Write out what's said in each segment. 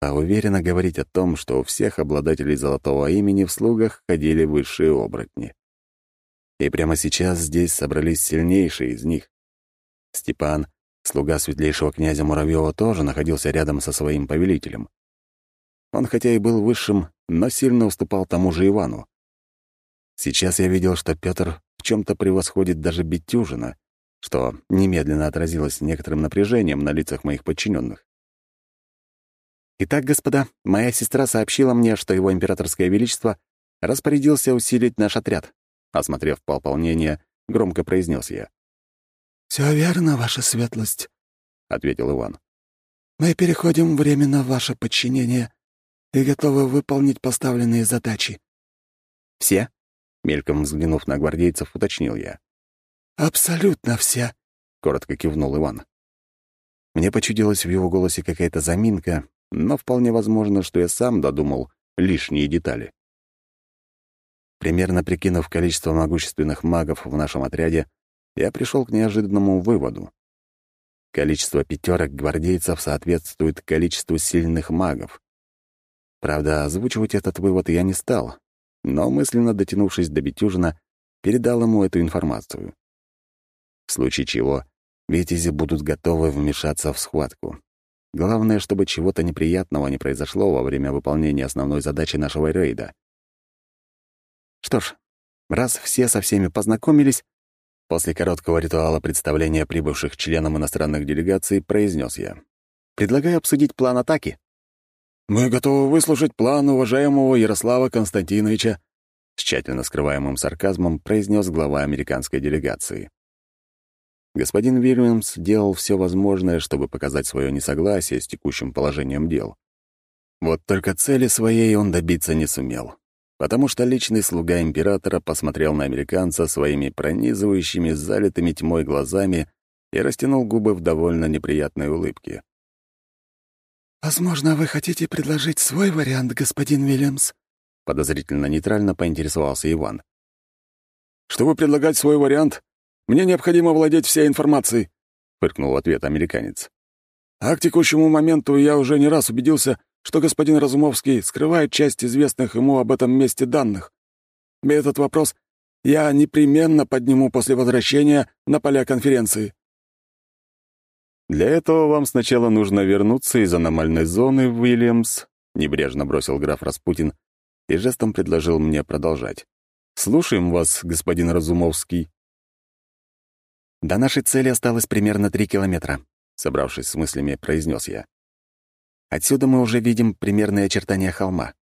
а уверенно говорить о том, что у всех обладателей золотого имени в слугах ходили высшие оборотни. И прямо сейчас здесь собрались сильнейшие из них. Степан, слуга светлейшего князя Муравьева, тоже находился рядом со своим повелителем. Он хотя и был высшим, но сильно уступал тому же Ивану. Сейчас я видел, что Петр в чем то превосходит даже Бетюжина, что немедленно отразилось некоторым напряжением на лицах моих подчиненных. «Итак, господа, моя сестра сообщила мне, что его императорское величество распорядился усилить наш отряд», осмотрев пополнение, громко произнес я. «Все верно, ваша светлость», — ответил Иван. «Мы переходим временно в ваше подчинение и готовы выполнить поставленные задачи». «Все?» — мельком взглянув на гвардейцев, уточнил я. «Абсолютно все», — коротко кивнул Иван. Мне почудилась в его голосе какая-то заминка, но вполне возможно, что я сам додумал лишние детали. Примерно прикинув количество могущественных магов в нашем отряде, я пришел к неожиданному выводу. Количество пятерок гвардейцев соответствует количеству сильных магов. Правда, озвучивать этот вывод я не стал, но мысленно дотянувшись до Бетюжина, передал ему эту информацию. В случае чего, витязи будут готовы вмешаться в схватку. Главное, чтобы чего-то неприятного не произошло во время выполнения основной задачи нашего рейда. Что ж, раз все со всеми познакомились, после короткого ритуала представления прибывших членам иностранных делегаций произнес я. Предлагаю обсудить план атаки. «Мы готовы выслушать план уважаемого Ярослава Константиновича», с тщательно скрываемым сарказмом произнес глава американской делегации. Господин Вильямс делал все возможное, чтобы показать свое несогласие с текущим положением дел. Вот только цели своей он добиться не сумел, потому что личный слуга императора посмотрел на американца своими пронизывающими, залитыми тьмой глазами и растянул губы в довольно неприятной улыбке. «Возможно, вы хотите предложить свой вариант, господин Вильямс?» Подозрительно нейтрально поинтересовался Иван. «Чтобы предлагать свой вариант, мне необходимо владеть всей информацией», — фыркнул в ответ американец. «А к текущему моменту я уже не раз убедился, что господин Разумовский скрывает часть известных ему об этом месте данных. И этот вопрос я непременно подниму после возвращения на поля конференции». «Для этого вам сначала нужно вернуться из аномальной зоны, Уильямс», — небрежно бросил граф Распутин и жестом предложил мне продолжать. «Слушаем вас, господин Разумовский». «До нашей цели осталось примерно три километра», — собравшись с мыслями, произнес я. «Отсюда мы уже видим примерные очертания холма».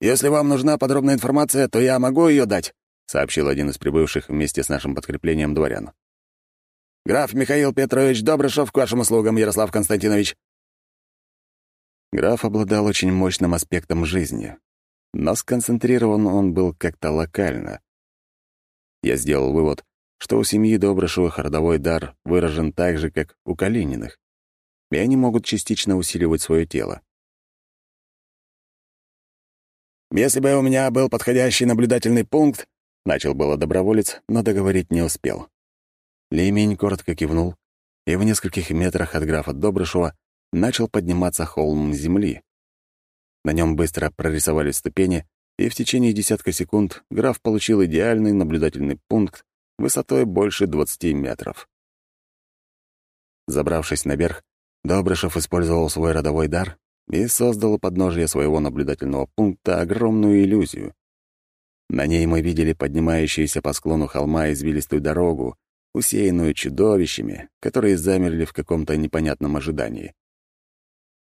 «Если вам нужна подробная информация, то я могу ее дать», — сообщил один из прибывших вместе с нашим подкреплением дворян. Граф Михаил Петрович Добрышев к вашим услугам, Ярослав Константинович». Граф обладал очень мощным аспектом жизни, но сконцентрирован он был как-то локально. Я сделал вывод, что у семьи Добрышевых родовой дар выражен так же, как у Калининых, и они могут частично усиливать свое тело. «Если бы у меня был подходящий наблюдательный пункт», — начал было доброволец, но договорить не успел. Лемень коротко кивнул, и в нескольких метрах от графа Добрышева начал подниматься холм земли. На нем быстро прорисовались ступени, и в течение десятка секунд граф получил идеальный наблюдательный пункт высотой больше 20 метров. Забравшись наверх, Добрышев использовал свой родовой дар и создал у подножия своего наблюдательного пункта огромную иллюзию. На ней мы видели поднимающуюся по склону холма извилистую дорогу, усеянную чудовищами, которые замерли в каком-то непонятном ожидании.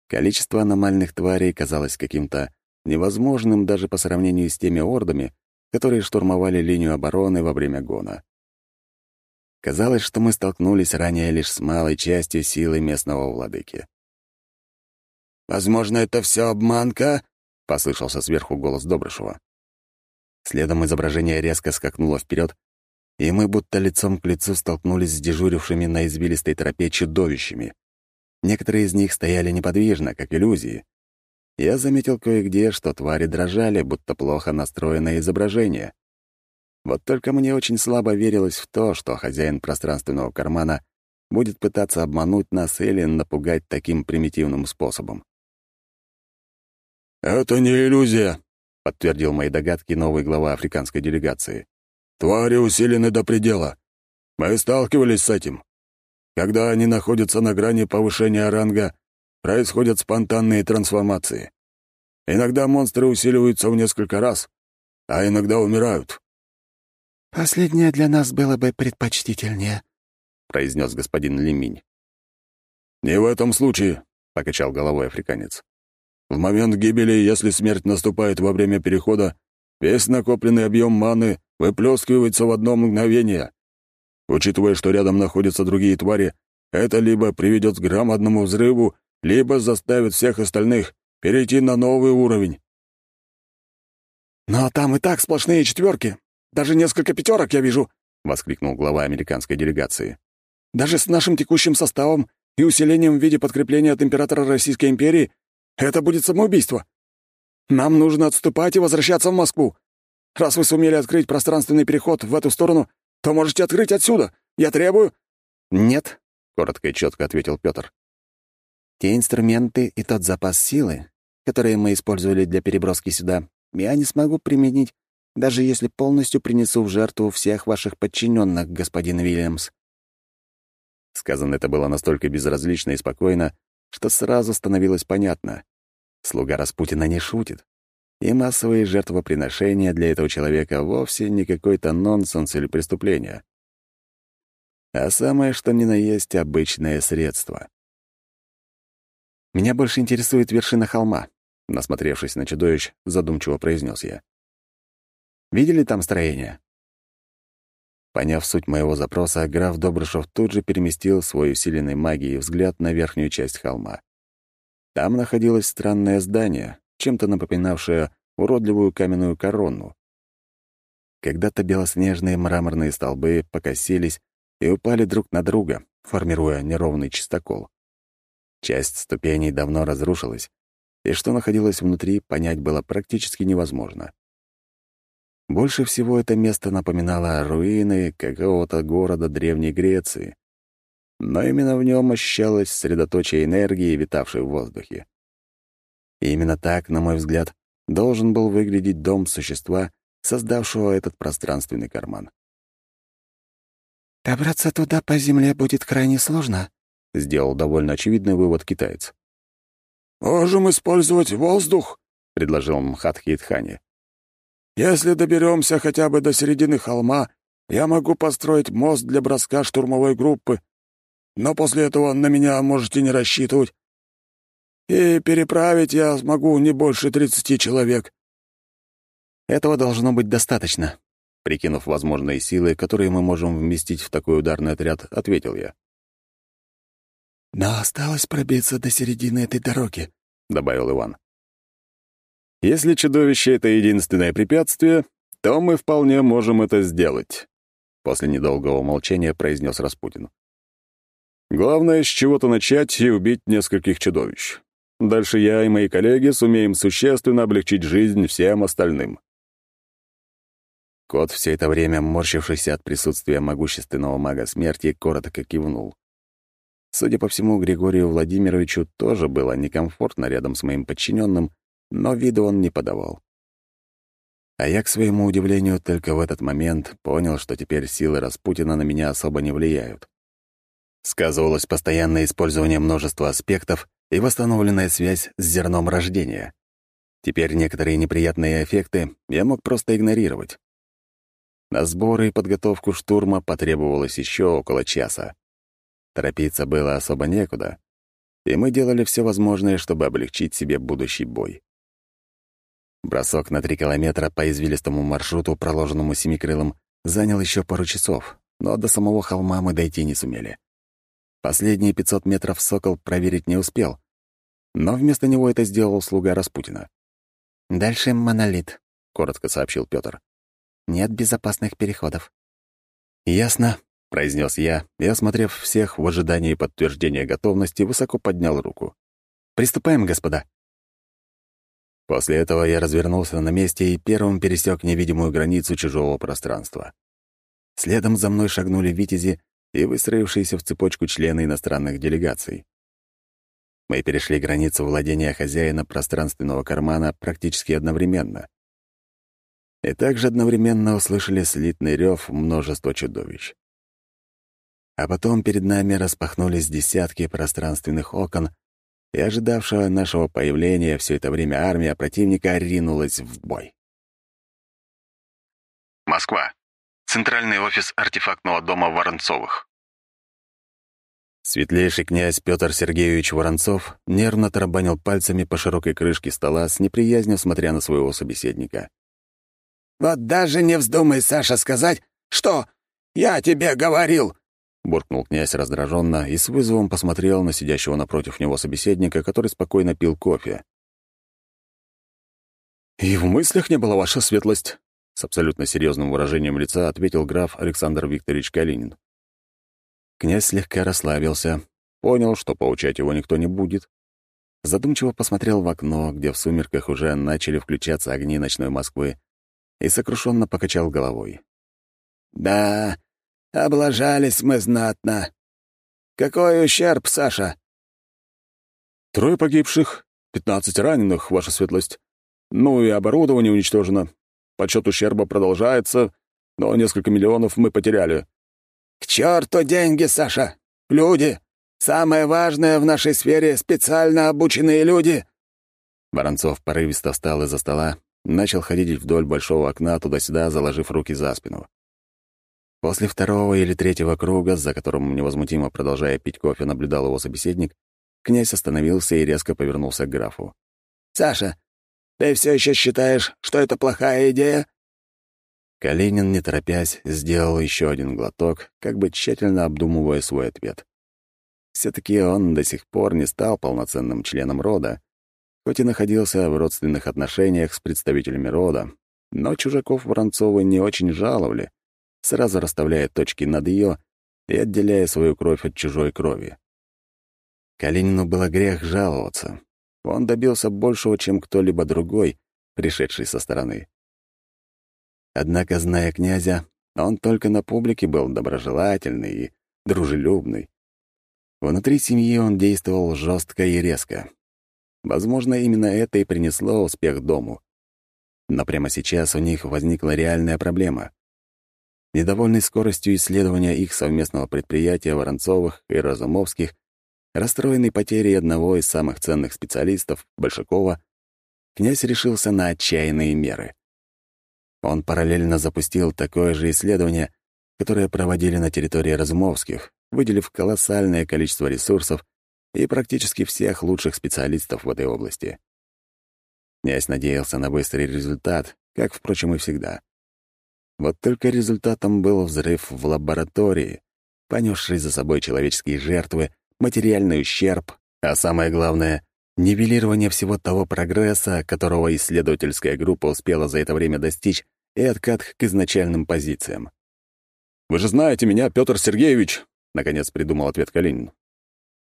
Количество аномальных тварей казалось каким-то невозможным даже по сравнению с теми ордами, которые штурмовали линию обороны во время гона. Казалось, что мы столкнулись ранее лишь с малой частью силы местного владыки. «Возможно, это все обманка?» — послышался сверху голос Добрышева. Следом изображение резко скакнуло вперед, и мы будто лицом к лицу столкнулись с дежурившими на извилистой тропе чудовищами. Некоторые из них стояли неподвижно, как иллюзии. Я заметил кое-где, что твари дрожали, будто плохо настроенное изображение. Вот только мне очень слабо верилось в то, что хозяин пространственного кармана будет пытаться обмануть нас или напугать таким примитивным способом. «Это не иллюзия», — подтвердил мои догадки новый глава африканской делегации. «Твари усилены до предела. Мы сталкивались с этим. Когда они находятся на грани повышения ранга, происходят спонтанные трансформации. Иногда монстры усиливаются в несколько раз, а иногда умирают. «Последнее для нас было бы предпочтительнее», — произнес господин Лиминь. «Не в этом случае», — покачал головой африканец. «В момент гибели, если смерть наступает во время перехода, весь накопленный объем маны выплескивается в одно мгновение. Учитывая, что рядом находятся другие твари, это либо приведет к громадному взрыву, либо заставит всех остальных перейти на новый уровень». «Но там и так сплошные четверки. Даже несколько пятерок я вижу», — воскликнул глава американской делегации. «Даже с нашим текущим составом и усилением в виде подкрепления от императора Российской империи это будет самоубийство. Нам нужно отступать и возвращаться в Москву. Раз вы сумели открыть пространственный переход в эту сторону, то можете открыть отсюда. Я требую...» «Нет», — коротко и четко ответил Петр. «Те инструменты и тот запас силы, которые мы использовали для переброски сюда, я не смогу применить даже если полностью принесу в жертву всех ваших подчиненных, господин Вильямс». Сказано это было настолько безразлично и спокойно, что сразу становилось понятно. Слуга Распутина не шутит. И массовые жертвоприношения для этого человека вовсе не какой-то нонсенс или преступление. А самое, что ни на есть, обычное средство. «Меня больше интересует вершина холма», — насмотревшись на чудовищ, задумчиво произнес я. Видели там строение?» Поняв суть моего запроса, граф Добрышев тут же переместил свой усиленной магией взгляд на верхнюю часть холма. Там находилось странное здание, чем-то напоминавшее уродливую каменную корону. Когда-то белоснежные мраморные столбы покосились и упали друг на друга, формируя неровный чистокол. Часть ступеней давно разрушилась, и что находилось внутри, понять было практически невозможно. Больше всего это место напоминало руины какого-то города Древней Греции. Но именно в нем ощущалось средоточие энергии, витавшей в воздухе. И именно так, на мой взгляд, должен был выглядеть дом существа, создавшего этот пространственный карман. «Добраться туда по земле будет крайне сложно», — сделал довольно очевидный вывод китаец. «Можем использовать воздух», — предложил Мхатхи Итхани. Если доберемся хотя бы до середины холма, я могу построить мост для броска штурмовой группы. Но после этого на меня можете не рассчитывать. И переправить я смогу не больше тридцати человек». «Этого должно быть достаточно», — прикинув возможные силы, которые мы можем вместить в такой ударный отряд, ответил я. «Но осталось пробиться до середины этой дороги», — добавил Иван. Если чудовище — это единственное препятствие, то мы вполне можем это сделать», — после недолгого молчания произнес Распутин. «Главное, с чего-то начать и убить нескольких чудовищ. Дальше я и мои коллеги сумеем существенно облегчить жизнь всем остальным». Кот, все это время морщившийся от присутствия могущественного мага смерти, коротко кивнул. Судя по всему, Григорию Владимировичу тоже было некомфортно рядом с моим подчиненным, но виду он не подавал. А я, к своему удивлению, только в этот момент понял, что теперь силы Распутина на меня особо не влияют. Сказывалось постоянное использование множества аспектов и восстановленная связь с зерном рождения. Теперь некоторые неприятные эффекты я мог просто игнорировать. На сборы и подготовку штурма потребовалось еще около часа. Торопиться было особо некуда, и мы делали все возможное, чтобы облегчить себе будущий бой. Бросок на три километра по извилистому маршруту, проложенному семикрылом, занял еще пару часов, но до самого холма мы дойти не сумели. Последние 500 метров «Сокол» проверить не успел, но вместо него это сделал слуга Распутина. «Дальше монолит», — коротко сообщил Петр. «Нет безопасных переходов». «Ясно», — произнес я и, осмотрев всех в ожидании подтверждения готовности, высоко поднял руку. «Приступаем, господа». После этого я развернулся на месте и первым пересек невидимую границу чужого пространства. Следом за мной шагнули витязи, и выстроившиеся в цепочку члены иностранных делегаций. Мы перешли границу владения хозяина пространственного кармана практически одновременно. И также одновременно услышали слитный рев множества чудовищ. А потом перед нами распахнулись десятки пространственных окон, и ожидавшая нашего появления все это время армия противника ринулась в бой. Москва. Центральный офис артефактного дома Воронцовых. Светлейший князь Петр Сергеевич Воронцов нервно тарабанил пальцами по широкой крышке стола с неприязнью смотря на своего собеседника. «Вот даже не вздумай, Саша, сказать, что я тебе говорил!» Буркнул князь раздраженно и с вызовом посмотрел на сидящего напротив него собеседника, который спокойно пил кофе. «И в мыслях не было ваша светлость», — с абсолютно серьезным выражением лица ответил граф Александр Викторович Калинин. Князь слегка расслабился, понял, что поучать его никто не будет. Задумчиво посмотрел в окно, где в сумерках уже начали включаться огни ночной Москвы, и сокрушенно покачал головой. «Да, облажались мы знатно. Какой ущерб, Саша?» «Трое погибших, пятнадцать раненых, ваша светлость. Ну и оборудование уничтожено. Подсчет ущерба продолжается, но несколько миллионов мы потеряли. «К черту деньги, Саша! Люди! Самое важное в нашей сфере — специально обученные люди!» Воронцов порывисто встал из-за стола, начал ходить вдоль большого окна туда-сюда, заложив руки за спину. После второго или третьего круга, за которым невозмутимо продолжая пить кофе, наблюдал его собеседник, князь остановился и резко повернулся к графу. «Саша, ты все еще считаешь, что это плохая идея?» Калинин, не торопясь, сделал еще один глоток, как бы тщательно обдумывая свой ответ. все таки он до сих пор не стал полноценным членом рода, хоть и находился в родственных отношениях с представителями рода, но чужаков Воронцовы не очень жаловали, сразу расставляя точки над ее и отделяя свою кровь от чужой крови. Калинину было грех жаловаться. Он добился большего, чем кто-либо другой, пришедший со стороны. Однако, зная князя, он только на публике был доброжелательный и дружелюбный. Внутри семьи он действовал жестко и резко. Возможно, именно это и принесло успех дому. Но прямо сейчас у них возникла реальная проблема. Недовольный скоростью исследования их совместного предприятия Воронцовых и Разумовских, расстроенный потерей одного из самых ценных специалистов, Большакова, князь решился на отчаянные меры. Он параллельно запустил такое же исследование, которое проводили на территории Разумовских, выделив колоссальное количество ресурсов и практически всех лучших специалистов в этой области. Князь надеялся на быстрый результат, как, впрочем, и всегда. Вот только результатом был взрыв в лаборатории, понесший за собой человеческие жертвы, материальный ущерб, а самое главное — нивелирование всего того прогресса, которого исследовательская группа успела за это время достичь, и откат к изначальным позициям. «Вы же знаете меня, Петр Сергеевич», — наконец придумал ответ Калинин.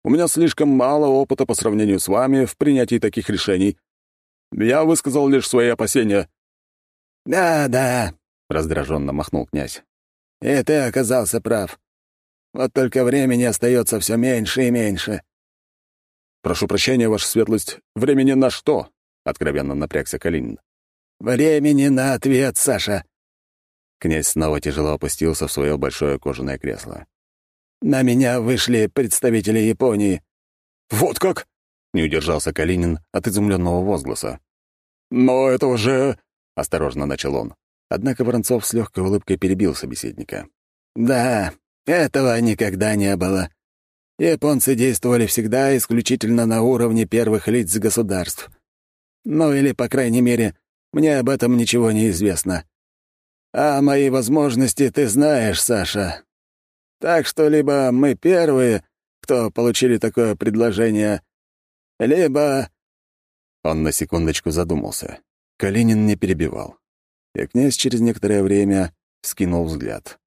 «У меня слишком мало опыта по сравнению с вами в принятии таких решений. Я высказал лишь свои опасения». «Да, да», — раздраженно махнул князь. «И ты оказался прав. Вот только времени остается все меньше и меньше». «Прошу прощения, ваша светлость. Времени на что?» — откровенно напрягся Калинин. «Времени на ответ, Саша!» Князь снова тяжело опустился в свое большое кожаное кресло. «На меня вышли представители Японии». «Вот как?» — не удержался Калинин от изумленного возгласа. «Но этого же...» — осторожно начал он. Однако Воронцов с легкой улыбкой перебил собеседника. «Да, этого никогда не было. Японцы действовали всегда исключительно на уровне первых лиц государств. Ну или, по крайней мере, мне об этом ничего не известно. А мои возможности ты знаешь, Саша. Так что либо мы первые, кто получили такое предложение, либо...» Он на секундочку задумался. Калинин не перебивал. И князь через некоторое время скинул взгляд.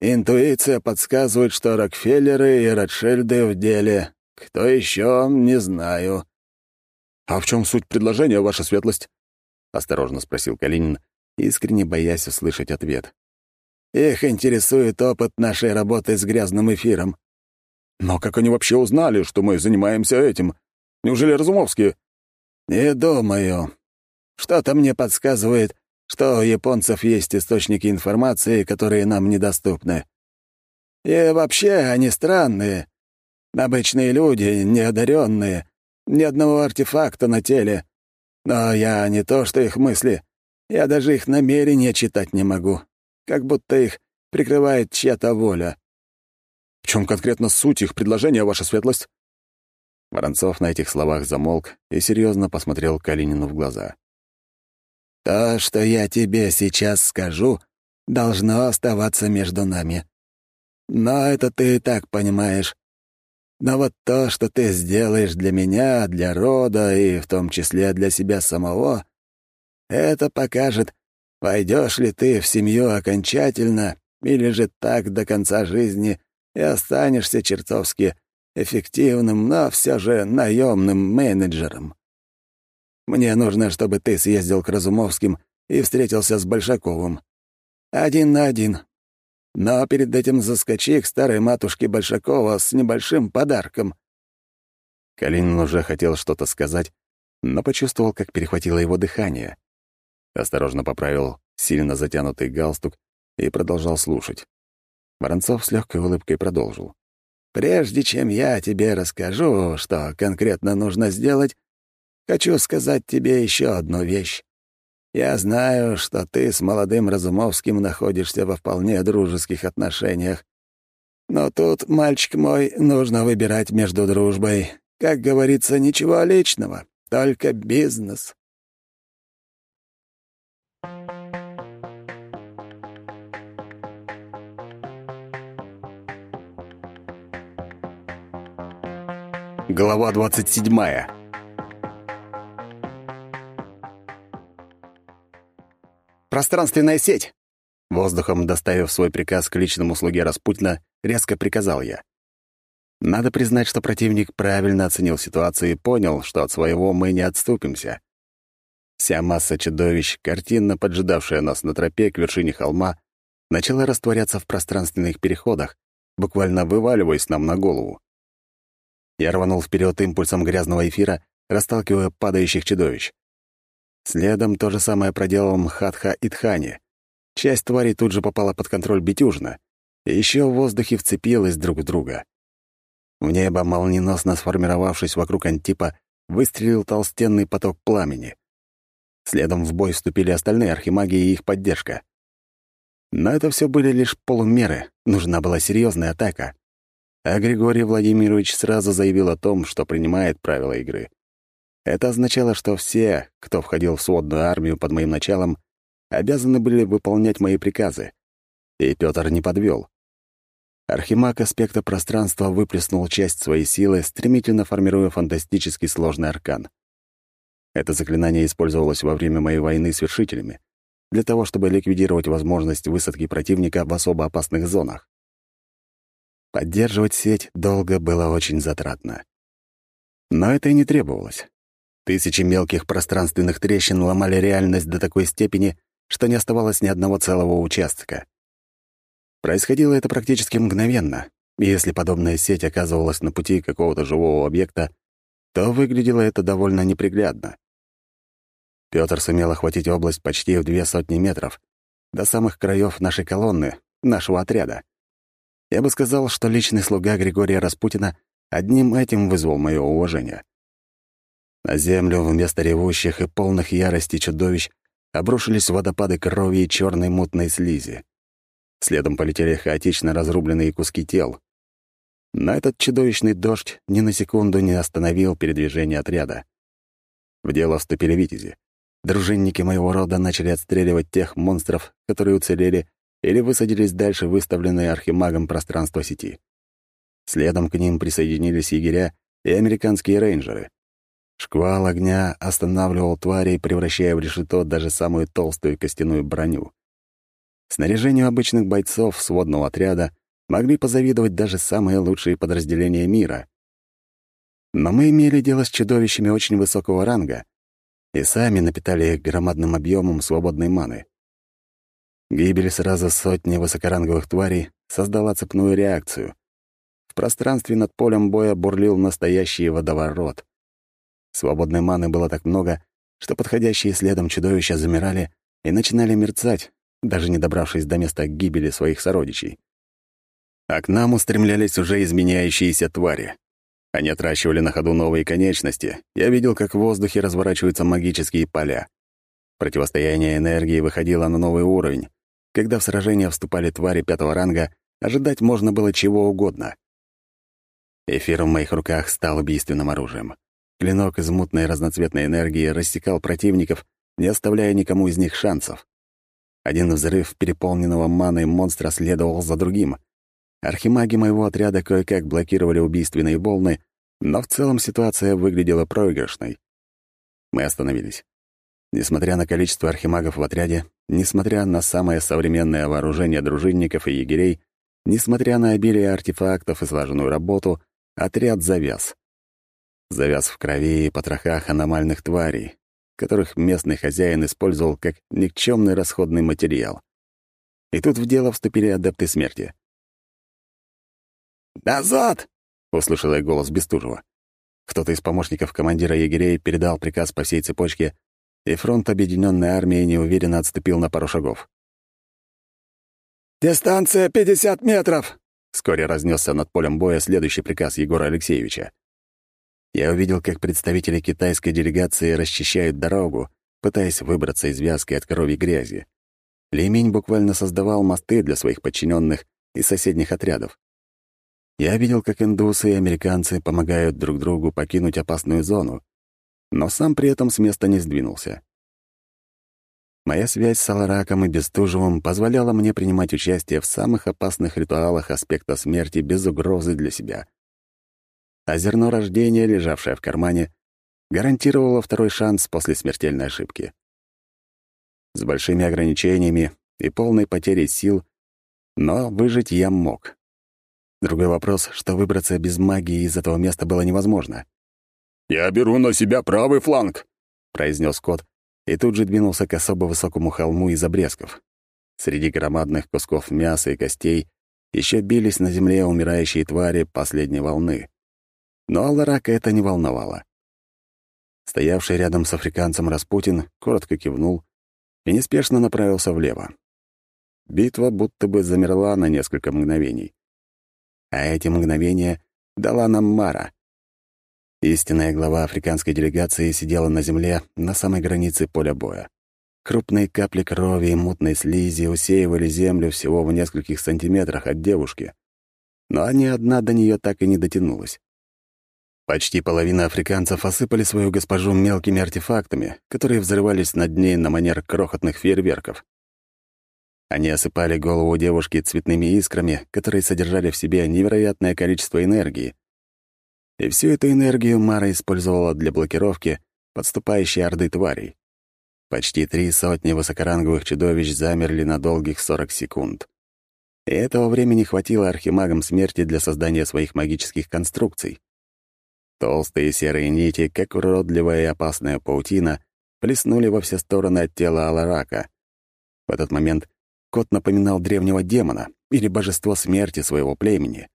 «Интуиция подсказывает, что Рокфеллеры и Ротшильды в деле. Кто еще, не знаю». «А в чем суть предложения, ваша светлость?» — осторожно спросил Калинин, искренне боясь услышать ответ. Их интересует опыт нашей работы с грязным эфиром». «Но как они вообще узнали, что мы занимаемся этим? Неужели Разумовские?» «Не думаю. Что-то мне подсказывает, что у японцев есть источники информации, которые нам недоступны. И вообще они странные. Обычные люди, неодаренные, ни одного артефакта на теле. Но я не то что их мысли, я даже их намерения читать не могу. Как будто их прикрывает чья-то воля. В чем конкретно суть их предложения, ваша светлость? Воронцов на этих словах замолк и серьезно посмотрел Калинину в глаза. «То, что я тебе сейчас скажу, должно оставаться между нами. Но это ты и так понимаешь. Но вот то, что ты сделаешь для меня, для рода и в том числе для себя самого, это покажет, войдешь ли ты в семью окончательно или же так до конца жизни и останешься чертовски эффективным, но все же наемным менеджером. Мне нужно, чтобы ты съездил к Разумовским и встретился с Большаковым. Один на один, но перед этим заскочи к старой матушке Большакова с небольшим подарком». Калинин уже хотел что-то сказать, но почувствовал, как перехватило его дыхание. Осторожно поправил сильно затянутый галстук и продолжал слушать. Воронцов с легкой улыбкой продолжил. «Прежде чем я тебе расскажу, что конкретно нужно сделать, Хочу сказать тебе еще одну вещь. Я знаю, что ты с молодым Разумовским находишься во вполне дружеских отношениях. Но тут, мальчик мой, нужно выбирать между дружбой. Как говорится, ничего личного, только бизнес. Глава 27. «Пространственная сеть!» Воздухом, доставив свой приказ к личному слуге Распутина, резко приказал я. Надо признать, что противник правильно оценил ситуацию и понял, что от своего мы не отступимся. Вся масса чудовищ, картинно поджидавшая нас на тропе к вершине холма, начала растворяться в пространственных переходах, буквально вываливаясь нам на голову. Я рванул вперед импульсом грязного эфира, расталкивая падающих чудовищ. Следом то же самое проделал Мхатха и Тхани. Часть тварей тут же попала под контроль Бетюжина, и еще в воздухе вцепилась друг в друга. В небо, молниеносно сформировавшись вокруг Антипа, выстрелил толстенный поток пламени. Следом в бой вступили остальные архимаги и их поддержка. Но это все были лишь полумеры, нужна была серьезная атака. А Григорий Владимирович сразу заявил о том, что принимает правила игры. Это означало, что все, кто входил в сводную армию под моим началом, обязаны были выполнять мои приказы. И Пётр не подвел. Архимаг аспекта пространства выплеснул часть своей силы, стремительно формируя фантастически сложный аркан. Это заклинание использовалось во время моей войны с вершителями, для того, чтобы ликвидировать возможность высадки противника в особо опасных зонах. Поддерживать сеть долго было очень затратно. Но это и не требовалось. Тысячи мелких пространственных трещин ломали реальность до такой степени, что не оставалось ни одного целого участка. Происходило это практически мгновенно, и если подобная сеть оказывалась на пути какого-то живого объекта, то выглядело это довольно неприглядно. Пётр сумел охватить область почти в две сотни метров, до самых краев нашей колонны, нашего отряда. Я бы сказал, что личный слуга Григория Распутина одним этим вызвал моё уважение. На землю вместо ревущих и полных ярости чудовищ обрушились водопады крови и черной мутной слизи. Следом полетели хаотично разрубленные куски тел. Но этот чудовищный дождь ни на секунду не остановил передвижение отряда. В дело вступили витязи. Дружинники моего рода начали отстреливать тех монстров, которые уцелели или высадились дальше выставленные архимагом пространства сети. Следом к ним присоединились егеря и американские рейнджеры. Шквал огня останавливал тварей, превращая в решето даже самую толстую костяную броню. Снаряжению обычных бойцов сводного отряда могли позавидовать даже самые лучшие подразделения мира. Но мы имели дело с чудовищами очень высокого ранга и сами напитали их громадным объемом свободной маны. Гибель сразу сотни высокоранговых тварей создала цепную реакцию. В пространстве над полем боя бурлил настоящий водоворот. Свободной маны было так много, что подходящие следом чудовища замирали и начинали мерцать, даже не добравшись до места гибели своих сородичей. А к нам устремлялись уже изменяющиеся твари. Они отращивали на ходу новые конечности. Я видел, как в воздухе разворачиваются магические поля. Противостояние энергии выходило на новый уровень. Когда в сражение вступали твари пятого ранга, ожидать можно было чего угодно. Эфир в моих руках стал убийственным оружием. Клинок из мутной разноцветной энергии рассекал противников, не оставляя никому из них шансов. Один взрыв переполненного маной монстра следовал за другим. Архимаги моего отряда кое-как блокировали убийственные волны, но в целом ситуация выглядела проигрышной. Мы остановились. Несмотря на количество архимагов в отряде, несмотря на самое современное вооружение дружинников и егерей, несмотря на обилие артефактов и слаженную работу, отряд завяз. Завяз в крови и потрохах аномальных тварей, которых местный хозяин использовал как никчемный расходный материал. И тут в дело вступили адепты смерти. «Назад!» — услышал я голос Бестужева. Кто-то из помощников командира егерей передал приказ по всей цепочке, и фронт объединенной армии неуверенно отступил на пару шагов. «Дистанция 50 метров!» Вскоре разнесся над полем боя следующий приказ Егора Алексеевича. Я увидел, как представители китайской делегации расчищают дорогу, пытаясь выбраться из вязкой от крови грязи. Лемень буквально создавал мосты для своих подчиненных и соседних отрядов. Я видел, как индусы и американцы помогают друг другу покинуть опасную зону, но сам при этом с места не сдвинулся. Моя связь с Алараком и Бестужевым позволяла мне принимать участие в самых опасных ритуалах аспекта смерти без угрозы для себя. А зерно рождения, лежавшее в кармане, гарантировало второй шанс после смертельной ошибки. С большими ограничениями и полной потерей сил, но выжить я мог. Другой вопрос, что выбраться без магии из этого места было невозможно. «Я беру на себя правый фланг», — произнес кот, и тут же двинулся к особо высокому холму из обрезков. Среди громадных кусков мяса и костей еще бились на земле умирающие твари последней волны. Но Алларака это не волновало. Стоявший рядом с африканцем Распутин коротко кивнул и неспешно направился влево. Битва будто бы замерла на несколько мгновений. А эти мгновения дала нам Мара — Истинная глава африканской делегации сидела на земле на самой границе поля боя. Крупные капли крови и мутной слизи усеивали землю всего в нескольких сантиметрах от девушки. Но ни одна до нее так и не дотянулась. Почти половина африканцев осыпали свою госпожу мелкими артефактами, которые взрывались над ней на манер крохотных фейерверков. Они осыпали голову девушки цветными искрами, которые содержали в себе невероятное количество энергии, и всю эту энергию Мара использовала для блокировки подступающей орды тварей. Почти три сотни высокоранговых чудовищ замерли на долгих 40 секунд. И этого времени хватило архимагам смерти для создания своих магических конструкций. Толстые серые нити, как уродливая и опасная паутина, плеснули во все стороны от тела Аларака. В этот момент кот напоминал древнего демона или божество смерти своего племени.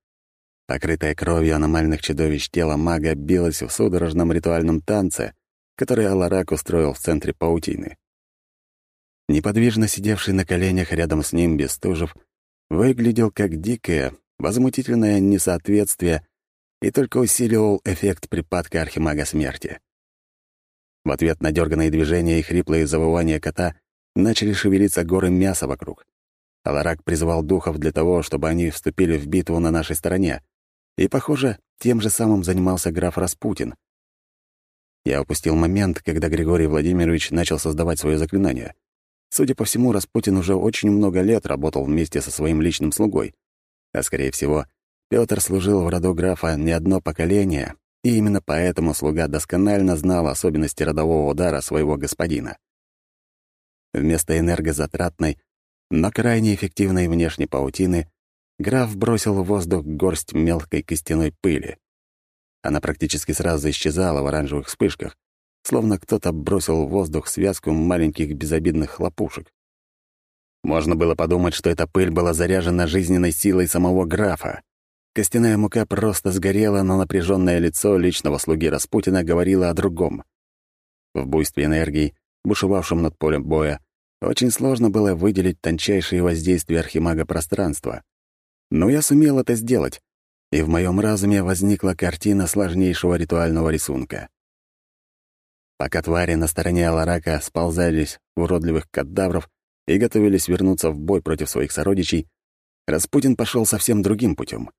Покрытое кровью аномальных чудовищ тело мага билось в судорожном ритуальном танце, который Аларак устроил в центре паутины. Неподвижно сидевший на коленях рядом с ним Бестужев выглядел как дикое, возмутительное несоответствие и только усиливал эффект припадка архимага смерти. В ответ на дерганные движения и хриплые завывания кота начали шевелиться горы мяса вокруг. Аларак призывал духов для того, чтобы они вступили в битву на нашей стороне, и, похоже, тем же самым занимался граф Распутин. Я упустил момент, когда Григорий Владимирович начал создавать свое заклинание. Судя по всему, Распутин уже очень много лет работал вместе со своим личным слугой. А, скорее всего, Пётр служил в роду графа не одно поколение, и именно поэтому слуга досконально знал особенности родового удара своего господина. Вместо энергозатратной, но крайне эффективной внешней паутины граф бросил в воздух горсть мелкой костяной пыли. Она практически сразу исчезала в оранжевых вспышках, словно кто-то бросил в воздух связку маленьких безобидных хлопушек. Можно было подумать, что эта пыль была заряжена жизненной силой самого графа. Костяная мука просто сгорела, но напряженное лицо личного слуги Распутина говорило о другом. В буйстве энергии, бушевавшем над полем боя, очень сложно было выделить тончайшие воздействия архимага пространства. Но я сумел это сделать, и в моем разуме возникла картина сложнейшего ритуального рисунка. Пока твари на стороне Аларака сползались в уродливых кадавров и готовились вернуться в бой против своих сородичей, Распутин пошел совсем другим путем.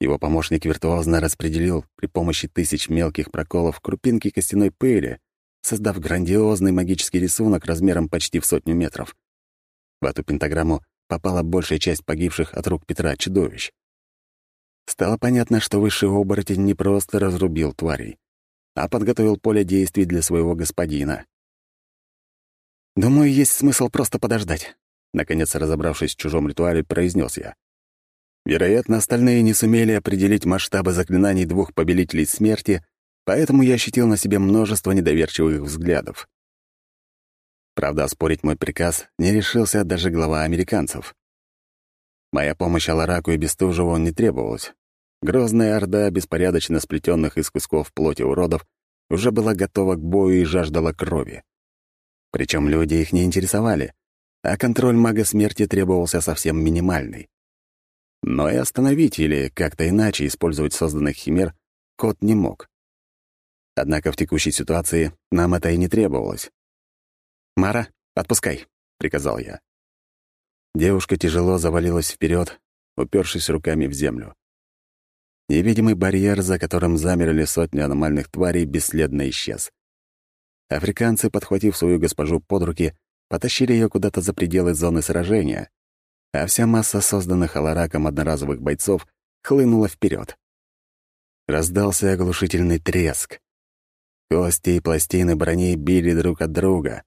Его помощник виртуозно распределил при помощи тысяч мелких проколов крупинки костяной пыли, создав грандиозный магический рисунок размером почти в сотню метров. В эту пентаграмму попала большая часть погибших от рук Петра чудовищ. Стало понятно, что высший оборотень не просто разрубил тварей, а подготовил поле действий для своего господина. «Думаю, есть смысл просто подождать», — наконец разобравшись в чужом ритуале, произнес я. Вероятно, остальные не сумели определить масштабы заклинаний двух повелителей смерти, поэтому я ощутил на себе множество недоверчивых взглядов. Правда, оспорить мой приказ не решился даже глава американцев. Моя помощь Алараку и Бестужеву не требовалась. Грозная орда беспорядочно сплетенных из кусков плоти уродов уже была готова к бою и жаждала крови. Причем люди их не интересовали, а контроль мага смерти требовался совсем минимальный. Но и остановить или как-то иначе использовать созданных химер кот не мог. Однако в текущей ситуации нам это и не требовалось. «Мара, отпускай», — приказал я. Девушка тяжело завалилась вперед, упершись руками в землю. Невидимый барьер, за которым замерли сотни аномальных тварей, бесследно исчез. Африканцы, подхватив свою госпожу под руки, потащили ее куда-то за пределы зоны сражения, а вся масса созданных Алараком одноразовых бойцов хлынула вперед. Раздался оглушительный треск. Кости и пластины брони били друг от друга,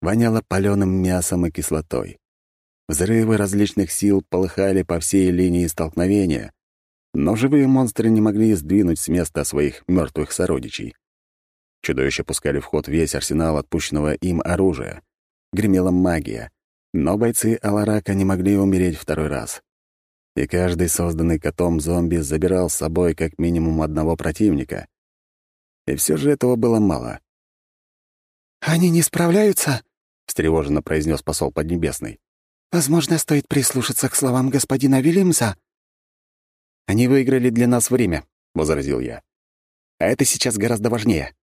воняло паленым мясом и кислотой. Взрывы различных сил полыхали по всей линии столкновения, но живые монстры не могли сдвинуть с места своих мертвых сородичей. Чудовища пускали в ход весь арсенал отпущенного им оружия. Гремела магия, но бойцы Аларака не могли умереть второй раз. И каждый созданный котом зомби забирал с собой как минимум одного противника. И все же этого было мало. «Они не справляются?» — встревоженно произнес посол Поднебесный. Возможно, стоит прислушаться к словам господина Вильямса». «Они выиграли для нас время», — возразил я. «А это сейчас гораздо важнее».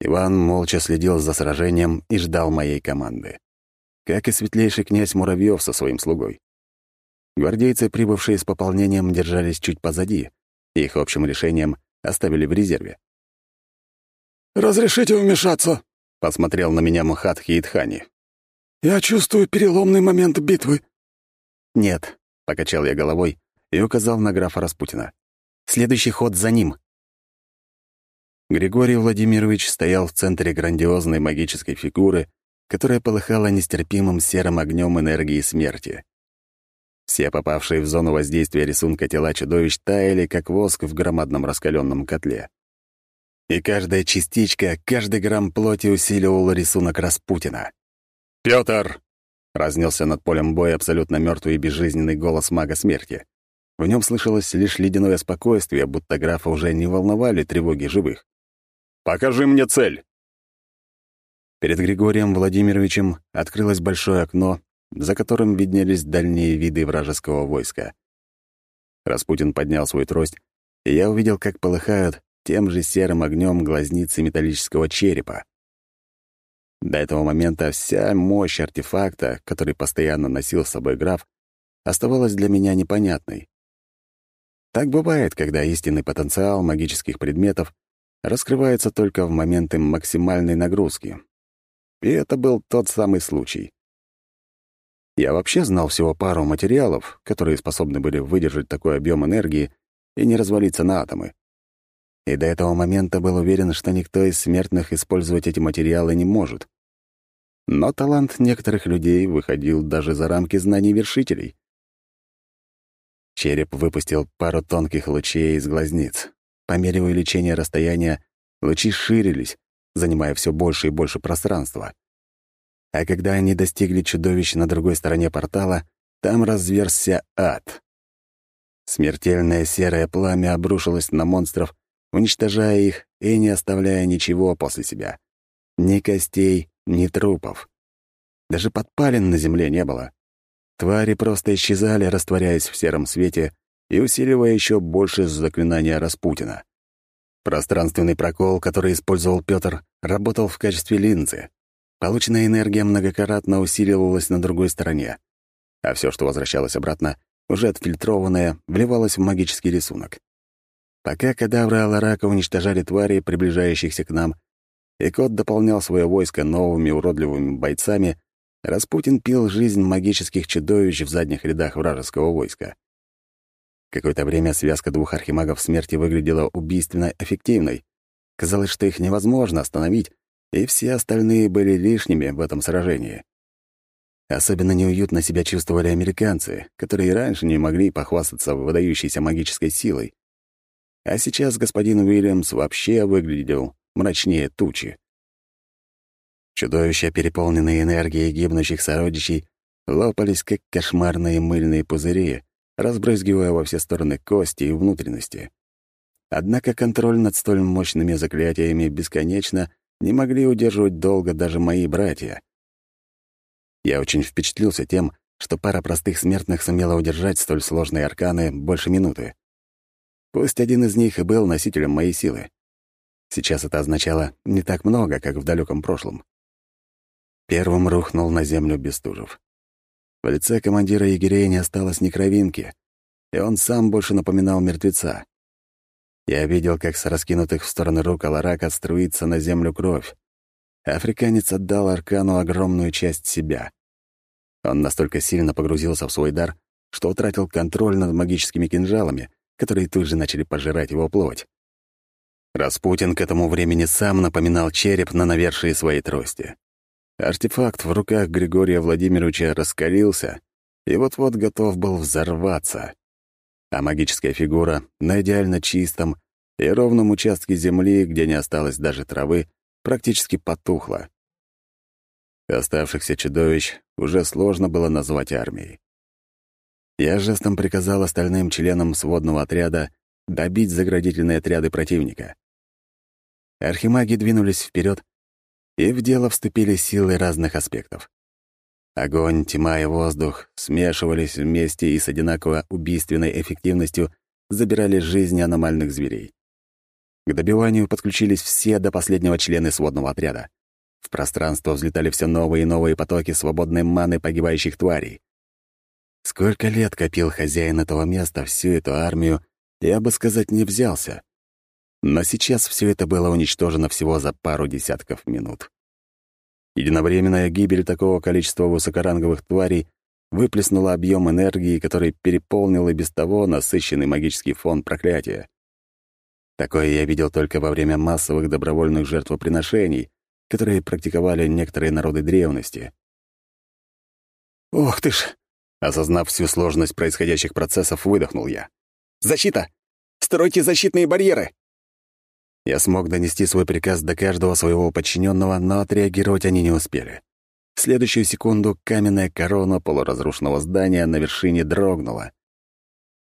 Иван молча следил за сражением и ждал моей команды. Как и светлейший князь Муравьев со своим слугой. Гвардейцы, прибывшие с пополнением, держались чуть позади, и их общим решением оставили в резерве. «Разрешите вмешаться?» — посмотрел на меня Мухатхи Итхани. «Я чувствую переломный момент битвы». «Нет», — покачал я головой и указал на графа Распутина. «Следующий ход за ним». Григорий Владимирович стоял в центре грандиозной магической фигуры, которая полыхала нестерпимым серым огнем энергии смерти. Все попавшие в зону воздействия рисунка тела чудовищ таяли, как воск в громадном раскаленном котле. И каждая частичка, каждый грамм плоти усиливал рисунок Распутина. «Пётр!» — разнесся над полем боя абсолютно мертвый и безжизненный голос мага смерти. В нем слышалось лишь ледяное спокойствие, будто графа уже не волновали тревоги живых. «Покажи мне цель!» Перед Григорием Владимировичем открылось большое окно, за которым виднелись дальние виды вражеского войска. Распутин поднял свой трость, и я увидел, как полыхают тем же серым огнем глазницы металлического черепа. До этого момента вся мощь артефакта, который постоянно носил с собой граф, оставалась для меня непонятной. Так бывает, когда истинный потенциал магических предметов раскрывается только в моменты максимальной нагрузки. И это был тот самый случай. Я вообще знал всего пару материалов, которые способны были выдержать такой объем энергии и не развалиться на атомы. И до этого момента был уверен, что никто из смертных использовать эти материалы не может. Но талант некоторых людей выходил даже за рамки знаний вершителей. Череп выпустил пару тонких лучей из глазниц. По мере увеличения расстояния лучи ширились, занимая все больше и больше пространства. А когда они достигли чудовищ на другой стороне портала, там разверзся ад. Смертельное серое пламя обрушилось на монстров, уничтожая их и не оставляя ничего после себя. Ни костей, ни трупов. Даже подпалин на земле не было. Твари просто исчезали, растворяясь в сером свете и усиливая еще больше заклинания Распутина. Пространственный прокол, который использовал Петр, работал в качестве линзы. Полученная энергия многократно усиливалась на другой стороне, а все, что возвращалось обратно, уже отфильтрованное, вливалось в магический рисунок. Пока кадавры Аларака уничтожали твари, приближающихся к нам, и кот дополнял свое войско новыми уродливыми бойцами, Распутин пил жизнь магических чудовищ в задних рядах вражеского войска. Какое-то время связка двух архимагов смерти выглядела убийственно эффективной. Казалось, что их невозможно остановить, и все остальные были лишними в этом сражении. Особенно неуютно себя чувствовали американцы, которые раньше не могли похвастаться выдающейся магической силой. А сейчас господин Уильямс вообще выглядел мрачнее тучи. Чудовища, переполненные энергией гибнущих сородичей, лопались, как кошмарные мыльные пузыри, разбрызгивая во все стороны кости и внутренности. Однако контроль над столь мощными заклятиями бесконечно не могли удерживать долго даже мои братья. Я очень впечатлился тем, что пара простых смертных сумела удержать столь сложные арканы больше минуты. Пусть один из них и был носителем моей силы. Сейчас это означало не так много, как в далеком прошлом. Первым рухнул на землю Бестужев. В лице командира егерей не осталось ни кровинки, и он сам больше напоминал мертвеца. Я видел, как с раскинутых в стороны рук Аларака струится на землю кровь. Африканец отдал Аркану огромную часть себя. Он настолько сильно погрузился в свой дар, что утратил контроль над магическими кинжалами, которые тут же начали пожирать его плоть. Распутин к этому времени сам напоминал череп на навершии своей трости. Артефакт в руках Григория Владимировича раскалился и вот-вот готов был взорваться. А магическая фигура на идеально чистом и ровном участке земли, где не осталось даже травы, практически потухла. Оставшихся чудовищ уже сложно было назвать армией. Я жестом приказал остальным членам сводного отряда добить заградительные отряды противника. Архимаги двинулись вперед, и в дело вступили силы разных аспектов. Огонь, тьма и воздух смешивались вместе и с одинаково убийственной эффективностью забирали жизни аномальных зверей. К добиванию подключились все до последнего члены сводного отряда. В пространство взлетали все новые и новые потоки свободной маны погибающих тварей. Сколько лет копил хозяин этого места всю эту армию, я бы сказать, не взялся. Но сейчас все это было уничтожено всего за пару десятков минут. Единовременная гибель такого количества высокоранговых тварей выплеснула объем энергии, который переполнил и без того насыщенный магический фон проклятия. Такое я видел только во время массовых добровольных жертвоприношений, которые практиковали некоторые народы древности. «Ох ты ж!» Осознав всю сложность происходящих процессов, выдохнул я. «Защита! Стройте защитные барьеры!» Я смог донести свой приказ до каждого своего подчиненного, но отреагировать они не успели. В следующую секунду каменная корона полуразрушенного здания на вершине дрогнула.